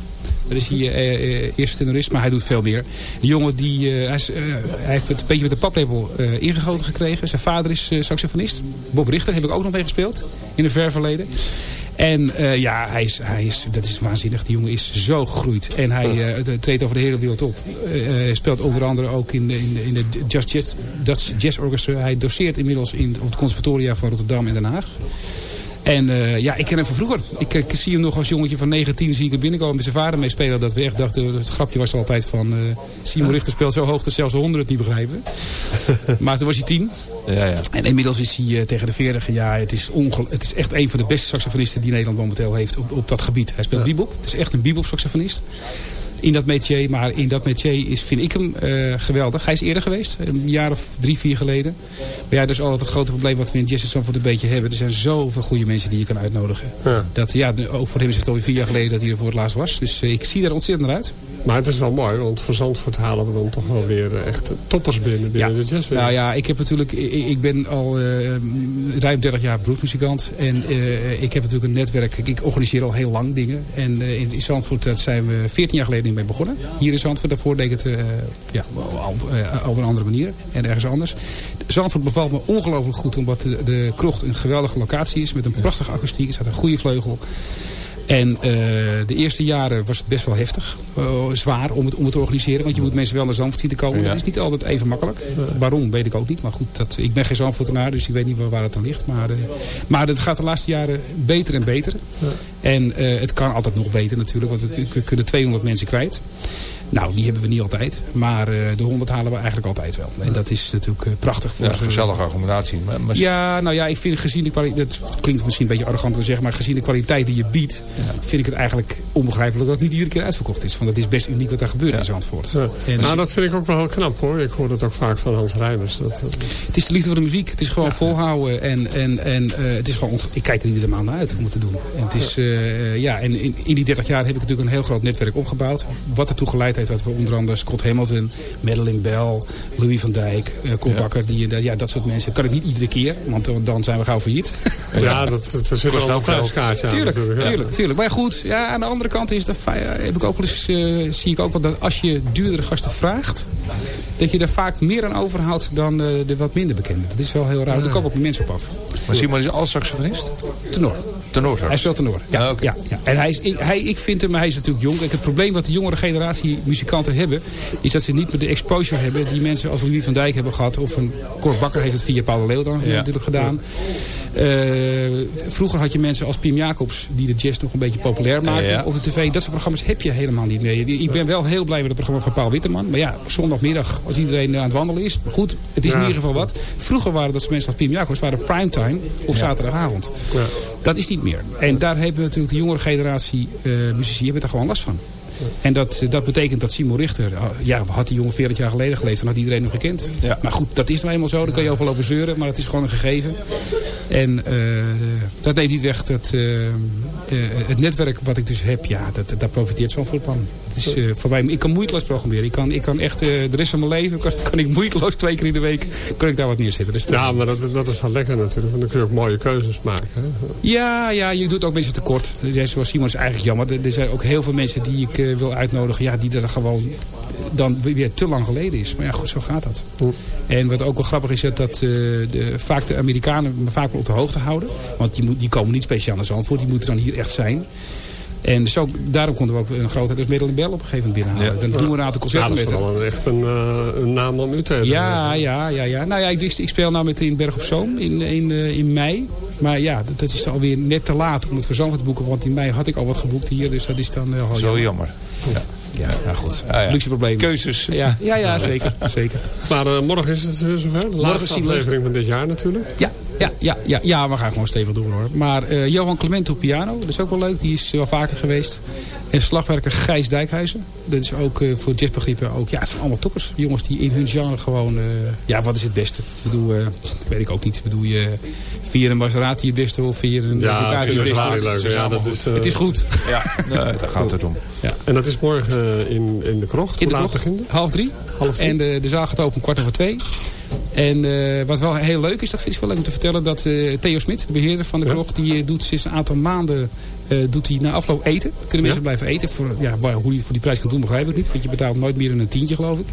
Dat is hij eerste tenorist, maar hij doet veel meer. De jongen die, hij, is, hij heeft het een beetje met de paplepel ingegoten gekregen. Zijn vader is saxofonist. Bob Richter heb ik ook nog mee gespeeld in een ver verleden. En eh, ja, hij is, hij is, dat is waanzinnig. Die jongen is zo gegroeid. En hij eh, treedt over de hele wereld op. Eh, Hij speelt onder andere ook in, de- in, de- in de Just Jazz, Dutch Jazz Orchestra. Hij doseert inmiddels in, op het conservatoria van Rotterdam en Den Haag. En eh, ja, ik ken hem van vroeger. Ik, ik zie hem nog als jongetje van 19, zie ik hem binnenkomen met zijn vader meespelen. Dat we echt dachten, het grapje was altijd van... eh, Simon Richter speelt zo hoog dat zelfs de honden het niet begrijpen. maar toen was hij tien. Ja, ja. En inmiddels is hij eh, tegen de 40. Ja, het is, het is echt een van de beste saxofonisten die Nederland momenteel heeft op, op dat gebied. Hij speelt bebop. Het is echt een bebop saxofonist. In dat métier, maar in dat métier is, vind ik hem eh, geweldig. Hij is eerder geweest, een jaar of drie, vier geleden. Maar ja, dat is altijd het grote probleem wat we in Jazz Zandvoort een beetje hebben. Er zijn zoveel goede mensen die je kan uitnodigen. Ja. Dat, ja, ook voor hem is het alweer vier jaar geleden dat hij er voor het laatst was. Dus eh, ik zie daar ontzettend naar uit. Maar het is wel mooi, want voor Zandvoort halen we dan toch wel weer eh, echt toppers binnen, binnen de jazzwereld. Nou ja, ik heb natuurlijk, ik, ik ben al eh, ruim 30 jaar beroepsmuzikant. En eh, ik heb natuurlijk een netwerk. Ik, ik organiseer al heel lang dingen. En in, in Zandvoort dat zijn we 14 jaar geleden mee begonnen. Hier in Zandvoort. Daarvoor deed ik het ja, op een andere manier. En ergens anders. Zandvoort bevalt me ongelooflijk goed. Omdat de, de krocht een geweldige locatie is. Met een prachtige akoestiek. Er staat een goede vleugel. En eh, de eerste jaren was het best wel heftig. eh, zwaar om het, om het te organiseren. Want je moet mensen wel naar Zandvoort zien te komen. Ja. Dat is niet altijd even makkelijk. waarom, weet ik ook niet. Maar goed, dat, ik ben geen Zandvoortenaar. Dus ik weet niet waar, waar het aan ligt. Maar, eh, maar het gaat de laatste jaren beter en beter. En eh, het kan altijd nog beter natuurlijk. Want we, we kunnen 200 mensen kwijt. Nou, die hebben we niet altijd. Maar eh, de 100 halen we eigenlijk altijd wel. En dat is natuurlijk eh, prachtig. Voor Ja, ze. gezellige accommodatie. Maar, maar Ja, nou ja, ik vind gezien de kwaliteit... Dat klinkt misschien een beetje arrogant te zeggen... maar gezien de kwaliteit die je biedt... vind ik het eigenlijk onbegrijpelijk dat het niet iedere keer uitverkocht is. Want het is best uniek wat daar gebeurt in Zandvoort. Ja. En nou, dat vind ik ook wel heel knap hoor. Ik hoor dat ook vaak van Hans Rijmers. Dat, eh, Het is de liefde voor de muziek. Het is gewoon volhouden. En, en, en eh, het is gewoon, ik kijk er iedere maand naar uit om het te doen. En, het is, eh, ja, en in, in die 30 jaar heb ik natuurlijk een heel groot netwerk opgebouwd. Wat ertoe geleid heeft dat we onder andere Scott Hamilton, Madeleine Bell, Louis van Dijk, uh, Koen Bakker. Die, eh, ja, dat soort mensen. kan ik niet iedere keer, want dan- dan zijn we gauw failliet. ja, dat, dat, er zit wel een prijskaartje aan Tuurlijk, natuurlijk. ja. tuurlijk, tuurlijk. Maar ja, goed, ja, aan de andere kant is dat, eh, heb ik ook wel eens, eh, zie ik ook wel dat als je duurdere gasten vraagt, dat je er vaak meer aan overhoudt dan eh, de wat minder bekende. Dat is wel heel raar. Daar komen ook mensen op af. maar Simon is als saxofonist? Tenor. Tenor Hij speelt tenor. Ja, Ah, oké. ja, ja. En hij is, ik- hij, ik vind hem, hij is natuurlijk jong. Kijk, het probleem wat de jongere generatie muzikanten hebben... is dat ze niet meer de exposure hebben die mensen als Louis van Dijk hebben gehad. Of een Cor Bakker heeft het via Paul Leeuw dan Ja. natuurlijk gedaan. Vroeger had je mensen als Pim Jacobs die de jazz nog een beetje populair maakten op de tv. Dat soort programma's heb je helemaal niet meer. Ik ben wel heel blij met het programma van Paul Witteman. Maar ja, zondagmiddag als iedereen aan het wandelen is. Goed, het is in ieder geval wat. Vroeger waren dat mensen als Pim Jacobs waren primetime op zaterdagavond. Dat is niet meer. En daar hebben natuurlijk de jongere generatie eh muzici hebben er gewoon last van. En dat, dat betekent dat Simon Richter, ah, ja, had die jongen 40 jaar geleden geleefd, dan had iedereen hem gekend. Ja. Maar goed, dat is nou eenmaal zo, daar kan je overal over zeuren, maar het is gewoon een gegeven. En eh, dat neemt niet weg dat eh, eh, het netwerk wat ik dus heb, ja, dat, daar profiteert zo'n van. Het is, eh, voor mij, ik kan moeiteloos programmeren. Ik kan, ik kan echt eh, de rest van mijn leven, kan, kan ik moeiteloos twee keer in de week, kan ik daar wat neerzetten. Dus Ja, maar dat, dat is wel lekker natuurlijk. Want dan kun je ook mooie keuzes maken. Hè? Ja, ja, je doet ook mensen tekort. Zoals Simon is eigenlijk jammer. Er- Er zijn ook heel veel mensen die ik wil uitnodigen. Ja, die er gewoon dan weer te lang geleden is. Maar ja, goed, zo gaat dat. En wat ook wel grappig is, dat, dat eh, de, vaak de Amerikanen me vaak wel op de hoogte houden. Want die, moet, die komen niet speciaal naar Zandvoort. Die moeten dan hier echt zijn. En zo, daarom konden we ook een grootheid als Middel Bell op een gegeven moment binnenhalen. Dan doen we een aantal Ja, concerten dat is met haar. wel een, echt een, eh, een naam om u te hebben. Ja, ja, ja, ja. Nou ja, ik, ik speel nou met in Berg op Zoom in, in, eh, in mei. Maar ja, dat, dat is alweer net te laat om het voor Zandvoort te boeken. Want in mei had ik al wat geboekt hier. Dus dat is dan... Uh, Zo jammer. Ja. Ja, nou goed. Ah, ja. Luxe probleem. Keuzes. Ja, ja, ja zeker. zeker. Maar uh, morgen is het uh, zover. De laatste aflevering van dit jaar natuurlijk. Ja, ja, ja, ja, ja, we gaan gewoon stevig door hoor. Maar eh, Johan Clement op piano, dat is ook wel leuk. Die is wel vaker geweest. En slagwerker Gijs Dijkhuizen. Dat is ook eh, voor jazzbegrippen ook. Ja, het zijn allemaal toppers. Jongens die in hun genre gewoon... eh, ja, wat is het beste? Ik bedoel, eh, weet ik ook niet. Bedoel je via een Maserati beste of via een Ja, Ducati beste? wel leuk. Ja, dat is, eh, het is goed. Ja, nee, daar gaat het om. Ja. En dat is morgen in, in de krocht. In de het? half drie. Half drie. En de, de zaal gaat open kwart over twee. En eh, wat wel heel leuk is, dat vind ik wel leuk om te vertellen... dat eh, Theo Smit, de beheerder van de Ja. krocht... die eh, doet sinds een aantal maanden eh, doet hij na afloop eten. Kunnen mensen Ja. blijven eten. Voor, ja, hoe hij het voor die prijs kan doen, begrijp ik niet. Want je betaalt nooit meer dan een tientje, geloof ik.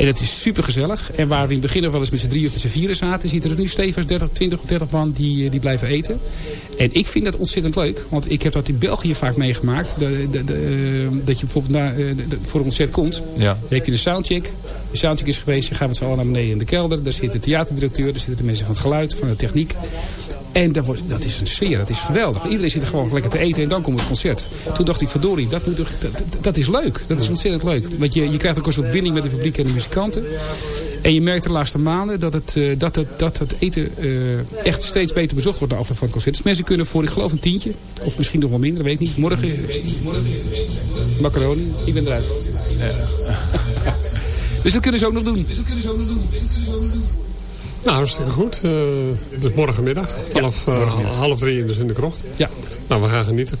En het is super gezellig. En waar we in het begin wel eens met z'n drieën of met z'n vieren zaten... zitten er nu stevig 30, 20 of 30 man die, eh, die blijven eten. En ik vind dat ontzettend leuk. Want ik heb dat in België vaak meegemaakt. De, de, de, eh, dat je bijvoorbeeld eh, voor een concert komt. Ja. Dan heb je de soundcheck. De soundcheck is geweest. Je gaat met z'n allen naar beneden in de kelder. Daar zit de theaterdirecteur. Daar zitten de mensen van het geluid, van de techniek. En dat, wordt, dat is een sfeer. Dat is geweldig. Iedereen zit er gewoon lekker te eten. En dan komt het concert. Toen dacht ik, verdorie, dat, moet dat, dat- is leuk. Dat is ontzettend leuk. Want je, je krijgt ook een soort binding met het publiek en de muzikanten. En je merkt de laatste maanden dat het, eh, dat het, dat het eten eh, echt steeds beter bezocht wordt na afloop van het concert. Dus mensen kunnen voor, ik geloof, een tientje. Of misschien nog wel minder, weet ik niet. Morgen, macaroni. Ik ben eruit. Dus dat kunnen ze ook nog doen. Dus dat kunnen ze ook nog doen. Nou, hartstikke goed. Eh, het is morgenmiddag. Vanaf eh, half drie dus in de krocht. Ja. Nou, we gaan genieten.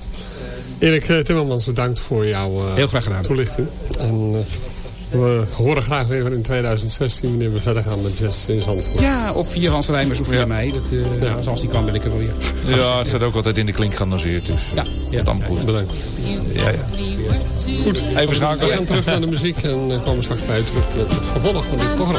Erik eh, Timmermans, bedankt voor jouw eh, Heel graag gedaan. toelichting. En eh, we horen graag weer in 2016 wanneer we verder gaan met jazz in Zandvoort. Ja, of via Hans Rijmers of via mij. Dat, eh, Ja. als, die kan, ben ik er wel weer. Ja, het staat ook altijd in de klink geannoseerd. Dus Ja, ja. dan goed. Bedankt. Ja, ja. Goed, Even we schakelen. gaan terug naar de muziek en komen straks bij u terug met het vervolg van dit Am programma.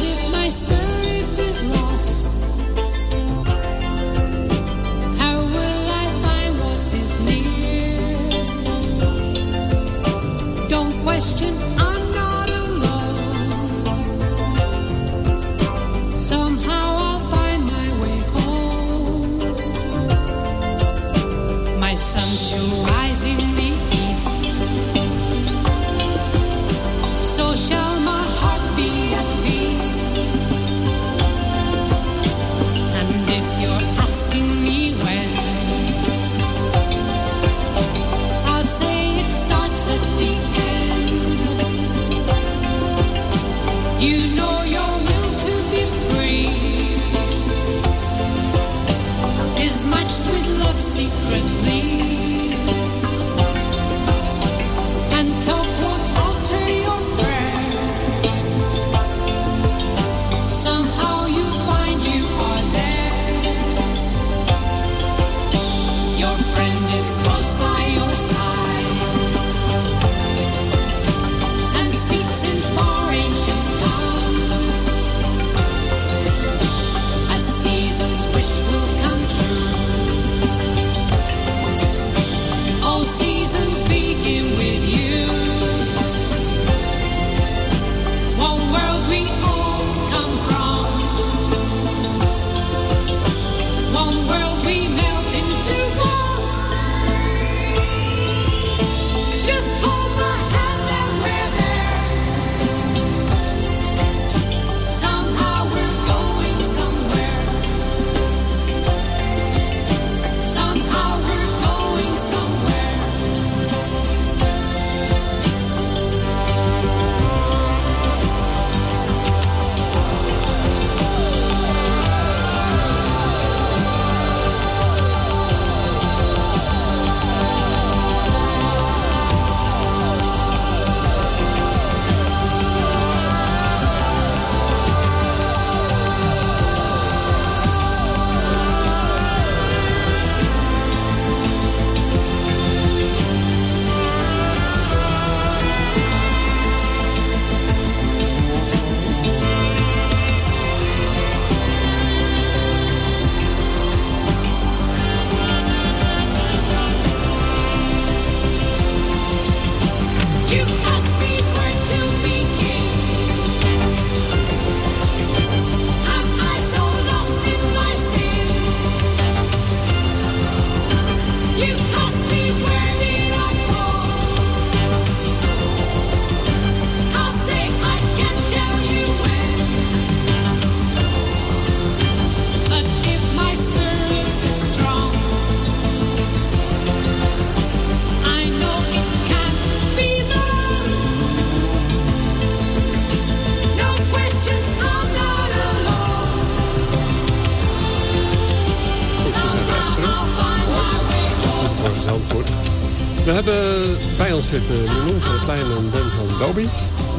bij ons zitten Minoen van het Plein en Ben van Dobi.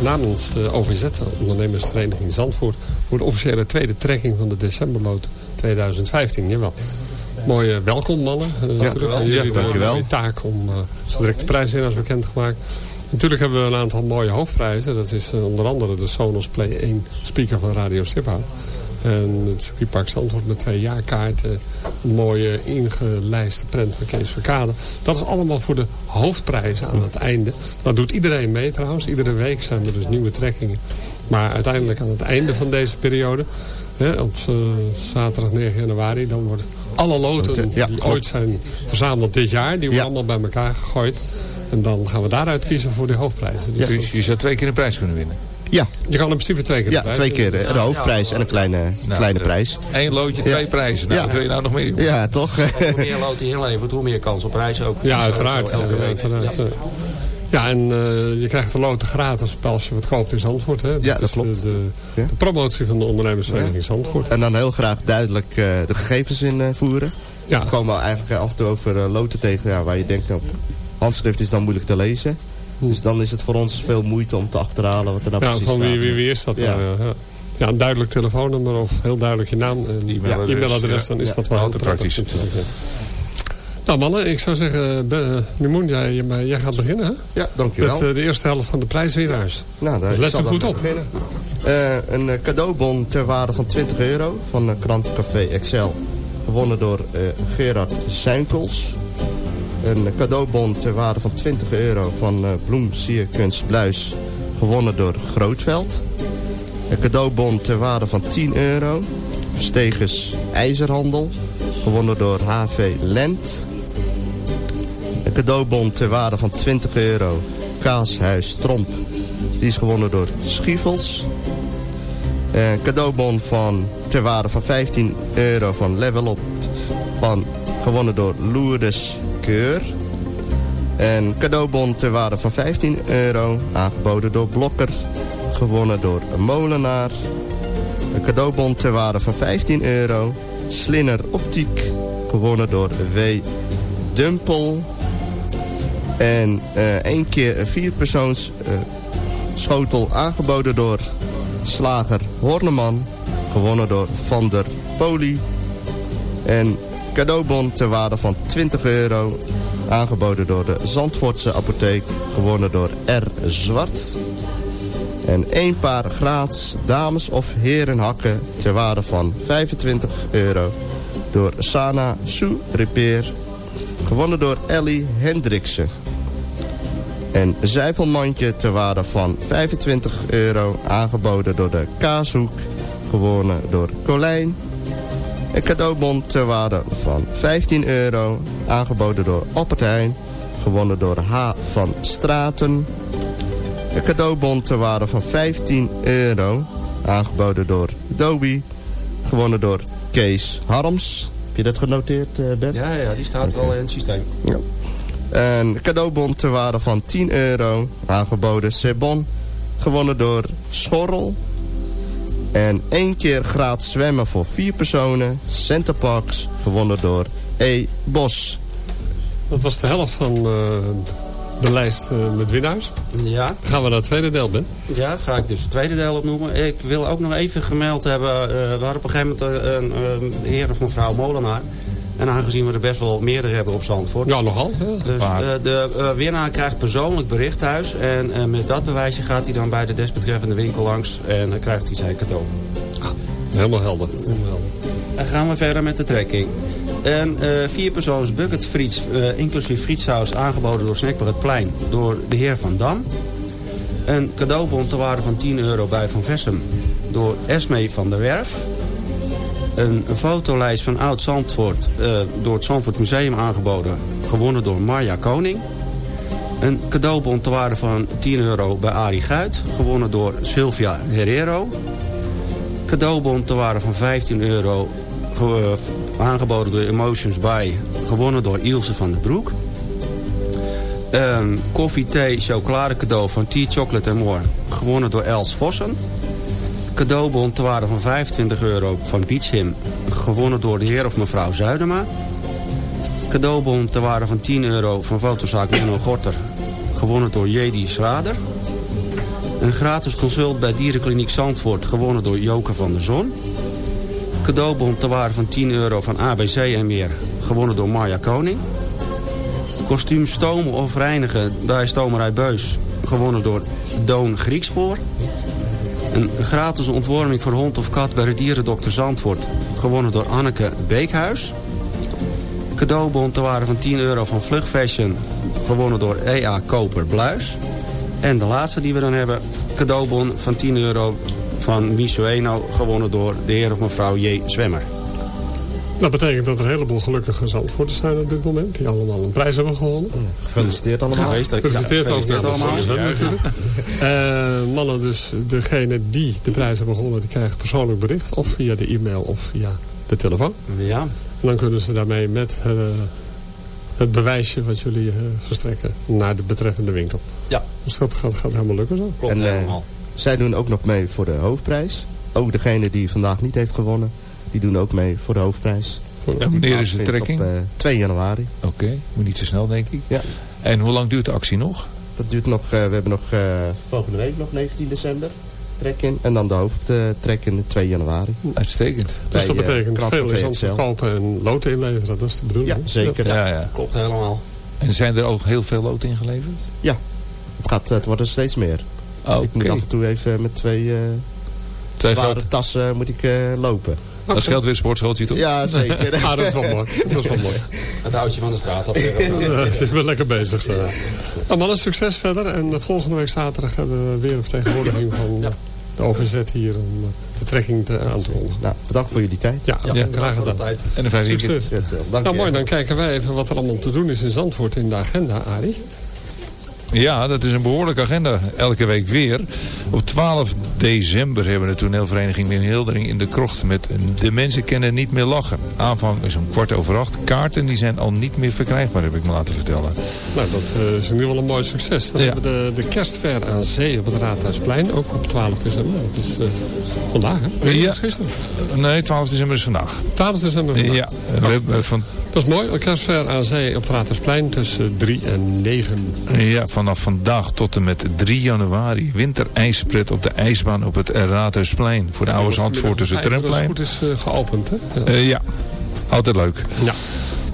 Namens de OVZ, ondernemersvereniging Zandvoort... voor de officiële tweede trekking van de decemberlood 2015. Jawel. Mooie welkom mannen. eh, natuurlijk. dankjewel. En jullie Ja, dankjewel. de taak om eh, zo direct de prijswinnaars bekend te maken. Natuurlijk hebben we een aantal mooie hoofdprijzen. Dat is eh, onder andere de Sonos Play 1 speaker van Radio Stiphout. En het circuitpark Zandvoort met twee jaarkaarten. Een mooie ingelijste prent van Kees Verkade. Dat is allemaal voor de hoofdprijzen aan het einde. Dat doet iedereen mee trouwens. Iedere week zijn er dus nieuwe trekkingen. Maar uiteindelijk aan het einde van deze periode... Hè, op eh, zaterdag 9 januari... dan worden alle loten Ja, die ooit zijn verzameld dit jaar... die worden allemaal bij elkaar gegooid. En dan gaan we daaruit kiezen voor die hoofdprijzen. Dus Dus je zou twee keer een prijs kunnen winnen. Ja. Je kan in principe twee keer Ja, erbij twee keer eh, de hoofdprijs en een kleine, kleine de- prijs. Eén loodje, twee prijzen. Nou, Ja. wat wil je nou nog meer? Ja, toch? Hoe meer lood hij inlevert, hoe meer kans op prijs ook. Ja, uiteraard. zo elke Ja, week. uiteraard. Ja. Ja. Ja, en eh, je krijgt de loten gratis als je wat koopt in Zandvoort. Hè? Ja, dat is klopt. De, de, de promotie van de ondernemersvereniging Zandvoort. En dan heel graag duidelijk eh, de gegevens invoeren. Ja. We komen eigenlijk eh, af en toe over eh, loten tegen ja, waar je denkt, nou, handschrift is dan moeilijk te lezen. Dus dan is het voor ons veel moeite om te achterhalen wat er nou Ja, precies van wie, staat. wie, wie is dat Ja. nou? Ja. Ja. Ja, een duidelijk telefoonnummer of heel duidelijk je naam en E-mailadres, e-mailadres, ja. dan is Ja. dat wel heel praktisch. natuurlijk, ja. Nou mannen, ik zou zeggen, Be- Mimoen, jij, jij- gaat beginnen hè? Ja, dankjewel. Met eh, de eerste helft van de prijswinnaars. Nou, daar, Let zal er dan goed op. beginnen. Eh, een eh, cadeaubon ter waarde van 20 euro van uh, Krantcafé Excel. Gewonnen door eh, Gerard Seinkels. Een cadeaubon ter waarde van 20 euro van eh Bloem Sierkunst Bluis. Gewonnen door Grootveld. Een cadeaubon ter waarde van 10 euro. Stegers IJzerhandel. Gewonnen door HV Lent. Een cadeaubon ter waarde van 20 euro. Kaashuis Tromp. Die is gewonnen door Schievels. Een cadeaubon van, ter waarde van 15 euro van Level Up. Van, gewonnen door Lourdes Keur. Een cadeaubon ter waarde van 15 euro. Aangeboden door Blokker. Gewonnen door Molenaar. Een cadeaubon ter waarde van 15 euro. Slinner Optiek. Gewonnen door W. Dumpel. En eh één keer een vierpersoons eh, schotel aangeboden door slager Horneman. Gewonnen door Van der Poli. En cadeaubon ter waarde van 20 euro. Aangeboden door de Zandvoortse apotheek. Gewonnen door R. Zwart. En één paar gratis dames- of herenhakken ter waarde van 25 euro. Door Sana Sue Repair. Gewonnen door Ellie Hendriksen. Een zuivelmandje ter waarde van 25 euro. Aangeboden door de Kaashoek. Gewonnen door Colijn. Een cadeaubon ter waarde van 15 euro. Aangeboden door Albert Heijn. Gewonnen door H. van Straten. Een cadeaubon ter waarde van 15 euro. Aangeboden door Dobi. Gewonnen door Kees Harms. Heb je dat genoteerd, eh, Ben? Ja, ja, die staat wel in het systeem. Ja. Een cadeaubon ter waarde van 10 euro. Aangeboden Sebon. Gewonnen door Schorrel. En één keer gratis zwemmen voor vier personen. Centerparks. Gewonnen door E. Bos. Dat was de helft van eh, de lijst eh, met winnaars. Ja. Dan gaan we naar het tweede deel, Ben. Ja, ga ik dus het tweede deel opnoemen. Ik wil ook nog even gemeld hebben. eh, we hadden op een gegeven moment eh, een, een heer of mevrouw Molenaar. En aangezien we er best wel meerdere hebben op Zandvoort. Ja, nogal. Dus eh, de eh, winnaar krijgt persoonlijk bericht thuis. En eh, met dat bewijsje gaat hij dan bij de desbetreffende winkel langs. En dan krijgt hij zijn cadeau. Helemaal helder. Helemaal helder. Dan gaan we verder met de trekking. Een vierpersoons bucket friets, eh, inclusief frietsaus, aangeboden door Snackbar het Plein door de heer Van Dam. Een cadeaubon te waarde van 10 euro bij Van Vessem door Esme van der Werf. Een fotolijst van Oud Zandvoort eh, door het Zandvoort Museum aangeboden, gewonnen door Marja Koning. Een cadeaubon te waarde van 10 euro bij Arie Guit, gewonnen door Sylvia Herrero cadeaubon te waarde van 15 euro eh, aangeboden door Emotions By, gewonnen door Ilse van der Broek. Een koffie, thee, chocolade cadeau van Tea Chocolate More, gewonnen door Els Vossen. Cadeaubon te waarde van 25 euro van Beach Him, gewonnen door de heer of mevrouw Zuidema. Cadeaubon ter waarde van 10 euro van fotozaak Menno Gorter. Gewonnen door Jedi Schrader. Een gratis consult bij Dierenkliniek Zandvoort. Gewonnen door Joke van der Zon. Cadeaubon ter waarde van 10 euro van ABC en meer. Gewonnen door Marja Koning. Kostuum stomen of reinigen bij Stomerij Beus. Gewonnen door Doon Griekspoor. Een gratis ontworming voor hond of kat bij de dierendokter Zandvoort. Gewonnen door Anneke Beekhuis. Cadeaubon ter waarde van 10 euro van Vlug Fashion. Gewonnen door EA Koper Bluis. En de laatste die we dan hebben. Cadeaubon van 10 euro van Misoeno. Gewonnen door de heer of mevrouw J. Zwemmer. Dat betekent dat er een heleboel gelukkige Zandvoorters zijn op dit moment. Die allemaal een prijs hebben gewonnen. Gefeliciteerd allemaal. Gefeliciteerd, allemaal. Eh, mannen, dus degene die de prijs hebben gewonnen... die krijgen persoonlijk bericht. Of via de e-mail of via de telefoon. Ja. En dan kunnen ze daarmee met eh, het bewijsje wat jullie eh, verstrekken... naar de betreffende winkel. Ja. Dus dat gaat, gaat helemaal lukken zo. en, eh, zij doen ook nog mee voor de hoofdprijs. Ook degene die vandaag niet heeft gewonnen, die doen ook mee voor de hoofdprijs. En wanneer is de trekking? Op eh, 2 januari. Oké, moet niet te snel denk ik. Ja. En hoe lang duurt de actie nog? Dat duurt nog, eh, we hebben nog eh, volgende week nog 19 december trek-in. En dan de hoofdtrek-in 2 januari. Uitstekend. Dus dat eh, betekent veel in Zand Excel. verkopen en loten inleveren. Dat is de bedoeling. Ja, zeker. Ja, ja. Klopt helemaal. En zijn er ook heel veel loten ingeleverd? Ja, het, gaat, het wordt er steeds meer. Oké. Ik moet af en toe even met twee, eh, Twee zware grote- tassen moet ik, eh, lopen. Dat scheelt weer sportschooltje toch? Ja, zeker. Ah, dat is wel mooi. Dat is wel mooi. Het houtje van de straat af. Je bent lekker bezig. Zo. Nou, mannen, succes verder. En eh, volgende week zaterdag hebben we weer een vertegenwoordiging van eh, de OVZ hier om eh, de trekking te, aan te kondigen. Nou, bedankt voor jullie tijd. Ja, Ja. graag gedaan. En een fijn weekend. Succes. Dank Nou mooi, dan kijken wij even wat er allemaal te doen is in Zandvoort in de agenda, Arie. Ja, dat is een behoorlijke agenda. Elke week weer. Op 12 december hebben we de toneelvereniging Wim Hildering in de krocht met De Mensen Kennen Niet Meer Lachen. Aanvang is om kwart over acht. Kaarten die zijn al niet meer verkrijgbaar, heb ik me laten vertellen. Nou, dat eh, is in ieder geval een mooi succes. Dan Ja. hebben we de, de kerstfair aan zee op het Raadhuisplein, ook op 12 december. Dat is eh, vandaag, hè? Ja. is gisteren. Nee, 12 december is vandaag. 12 december vandaag. Ja, we hebben van, Dat is mooi. Een kerstfair aan zee op het Raadhuisplein tussen 3 en 9. ja, vanaf vandaag tot en met 3 januari. Winterijspret op de ijsbaan op het Raadhuisplein. Voor de oude Zandvoorters het Als het tramplein. goed is eh, geopend, hè? Ja. Eh, ja, altijd leuk. Ja.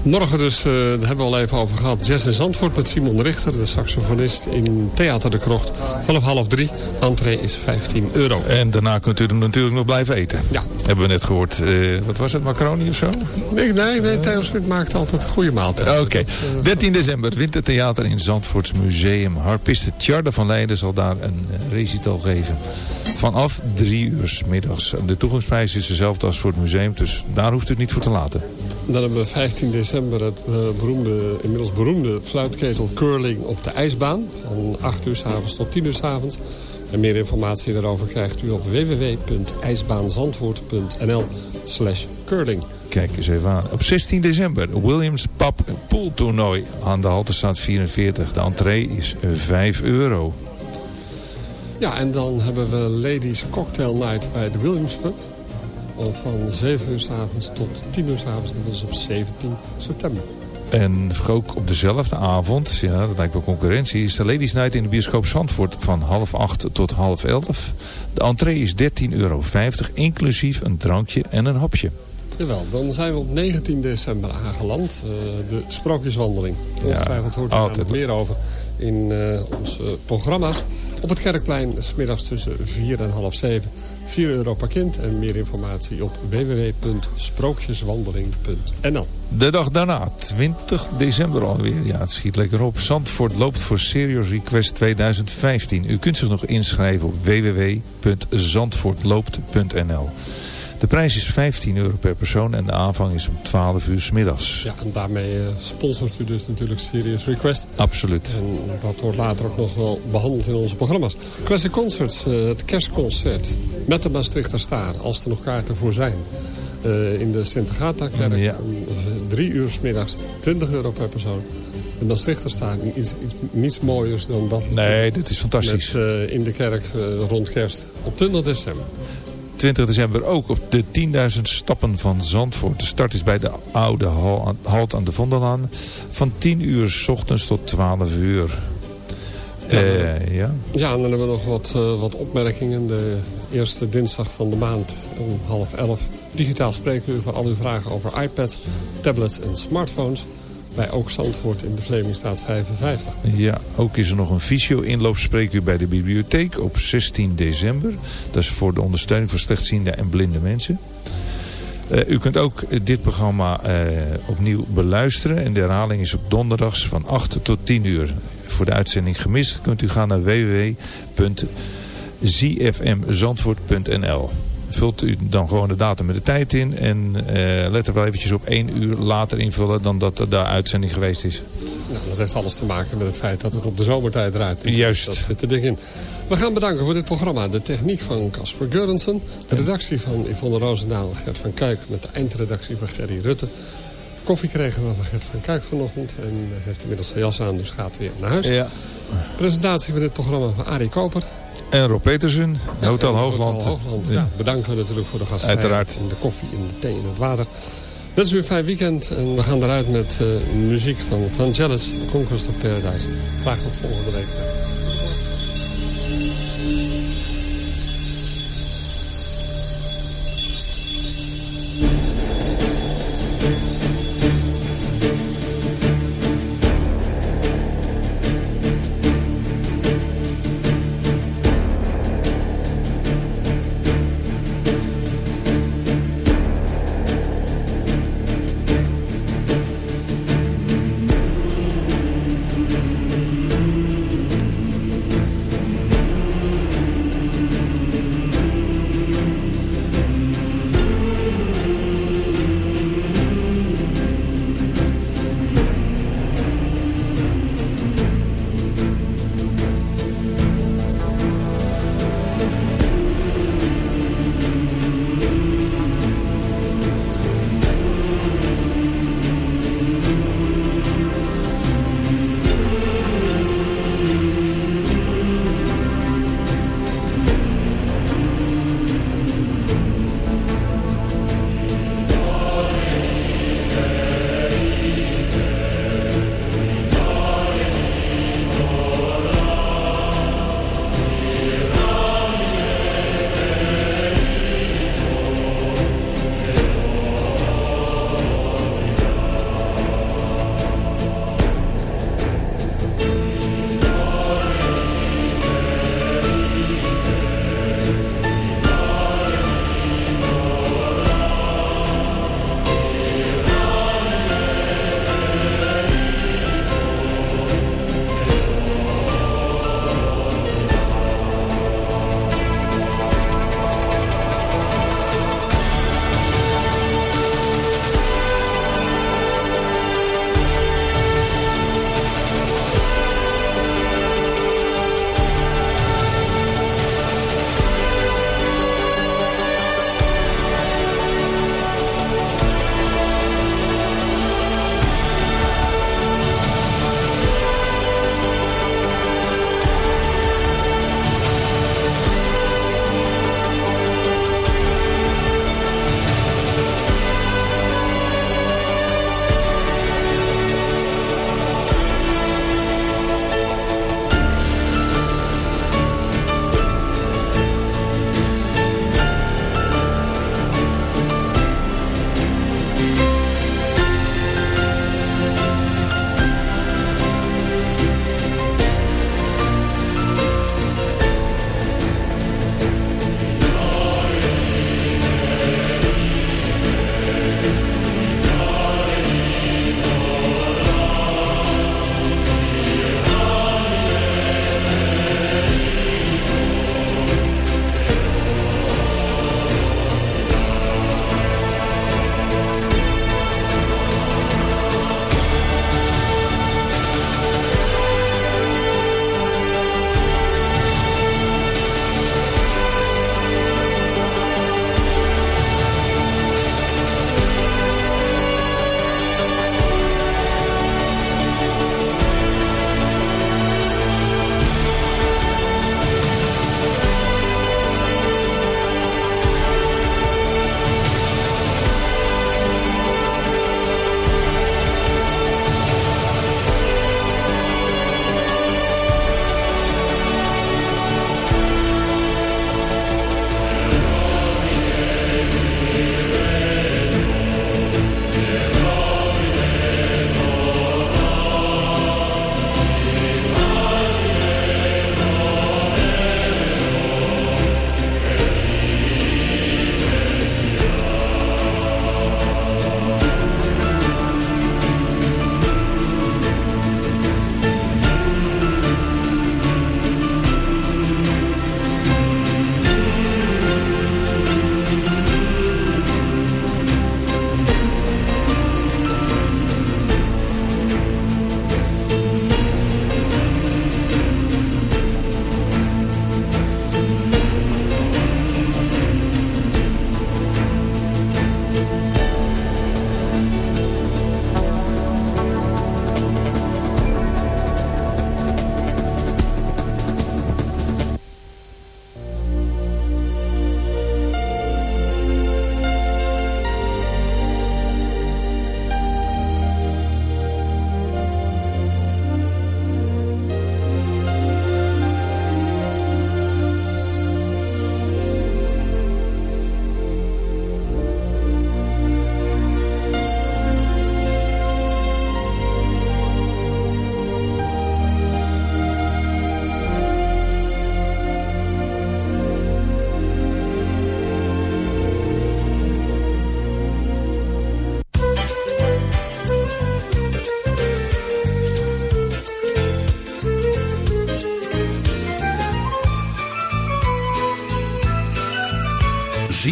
Morgen dus, eh, daar hebben we al even over gehad. Jazz in Zandvoort met Simon Richter, de saxofonist in Theater de Krocht. Vanaf half drie. Entree is 15 euro. En daarna kunt u er natuurlijk nog blijven eten. Ja. Hebben we net gehoord. eh, wat was het, macaroni of zo? Nee, nee, nee Theo Smit maakt altijd een goede maaltijd. Oké. 13 december, Wintertheater in Zandvoorts Museum. Harpiste Tjarde van Leiden zal daar een eh, recital geven. Vanaf drie uur 's middags. De toegangsprijs is dezelfde als voor het museum, dus daar hoeft u het niet voor te laten. Dan hebben we 15 december het eh, beroemde, inmiddels beroemde fluitketel curling op de ijsbaan. Van 8 uur s avonds tot 10 uur s avonds. En meer informatie daarover krijgt u op www.ijsbaanzandvoort.nl slash curling. Kijk eens even aan. Op 16 december, Williams Pub Pool Toernooi aan de Haltestraat 44. De entree is 5 euro. Ja, en dan hebben we Ladies Cocktail Night bij de Williams Pub. Van 7 uur s avonds tot 10 uur s avonds. Dat is op 17 september. En ook op dezelfde avond, ja, dat lijkt wel concurrentie, is de Ladies Night in de bioscoop Zandvoort van half acht tot half elf. De entree is 13,50 euro, inclusief een drankje en een hapje. Jawel, dan zijn we op 19 december aangeland. eh, de Sprookjeswandeling. Ongetwijfeld hoort u daar altijd. nog meer over in eh, onze programma's. Op het Kerkplein, smiddags tussen 4 en half 7. 4 euro per kind en meer informatie op www.sprookjeswandeling.nl De dag daarna, 20 december alweer. Ja, het schiet lekker op. Zandvoort loopt voor Serious Request 2015. U kunt zich nog inschrijven op www.zandvoortloopt.nl. De prijs is 15 euro per persoon en de aanvang is om 12 uur 's middags. Ja, en daarmee eh, sponsort u dus natuurlijk Serious Request. Absoluut. En dat wordt later ook nog wel behandeld in onze programma's. Classic Concerts, eh, het kerstconcert met de Maastrichter Staar, als er nog kaarten voor zijn. Eh, in de Sint-Agatha-kerk Ja. om drie uur 's middags, 20 euro per persoon. De Maastrichter iets, iets, niets mooiers dan dat. Nee, dit is fantastisch. Met, in de kerk rond kerst op 20 december. 20 december ook op de 10.000 stappen van Zandvoort. De start is bij de oude hal- halt aan de Vondellaan. Van 10 uur s ochtends tot 12 uur. Eh, ja. Ja, en dan hebben we nog wat, eh, wat opmerkingen. De eerste dinsdag van de maand om half elf. Digitaal spreekuur voor al uw vragen over iPads, tablets en smartphones. Bij Ook Zandvoort in de Vlemingstraat 55. Ja, ook is er nog een visio-inloopspreekuur bij de bibliotheek op 16 december. Dat is voor de ondersteuning voor slechtziende en blinde mensen. Eh, u kunt ook dit programma eh, opnieuw beluisteren. En de herhaling is op donderdags van 8 tot 10 uur. Voor de uitzending gemist kunt u gaan naar www.zfmzandvoort.nl Vult u dan gewoon de datum met de tijd in. En eh, let er wel eventjes op één uur later invullen dan dat de uitzending geweest is. Nou, dat heeft alles te maken met het feit dat het op de zomertijd draait. Juist. Dat zit er dik in. We gaan bedanken voor dit programma. De techniek van Casper Geurensen. De redactie van Yvonne Roosendaal en Gert van Kuik. Met de eindredactie van Gerry Rutte. Koffie kregen we van Gert van Kuik vanochtend. En hij heeft inmiddels zijn jas aan, dus gaat weer naar huis. Ja. Presentatie van dit programma van Arie Koper. En Rob Petersen, Hotel en Hoogland. Hotel Hoogland. Ja, bedanken we natuurlijk voor de gastvrijheid. Uiteraard. En de koffie en de thee en het water. Dat is weer een fijn weekend. En we gaan eruit met eh, muziek van Vangelis, Conquest of Paradise. Graag tot volgende week.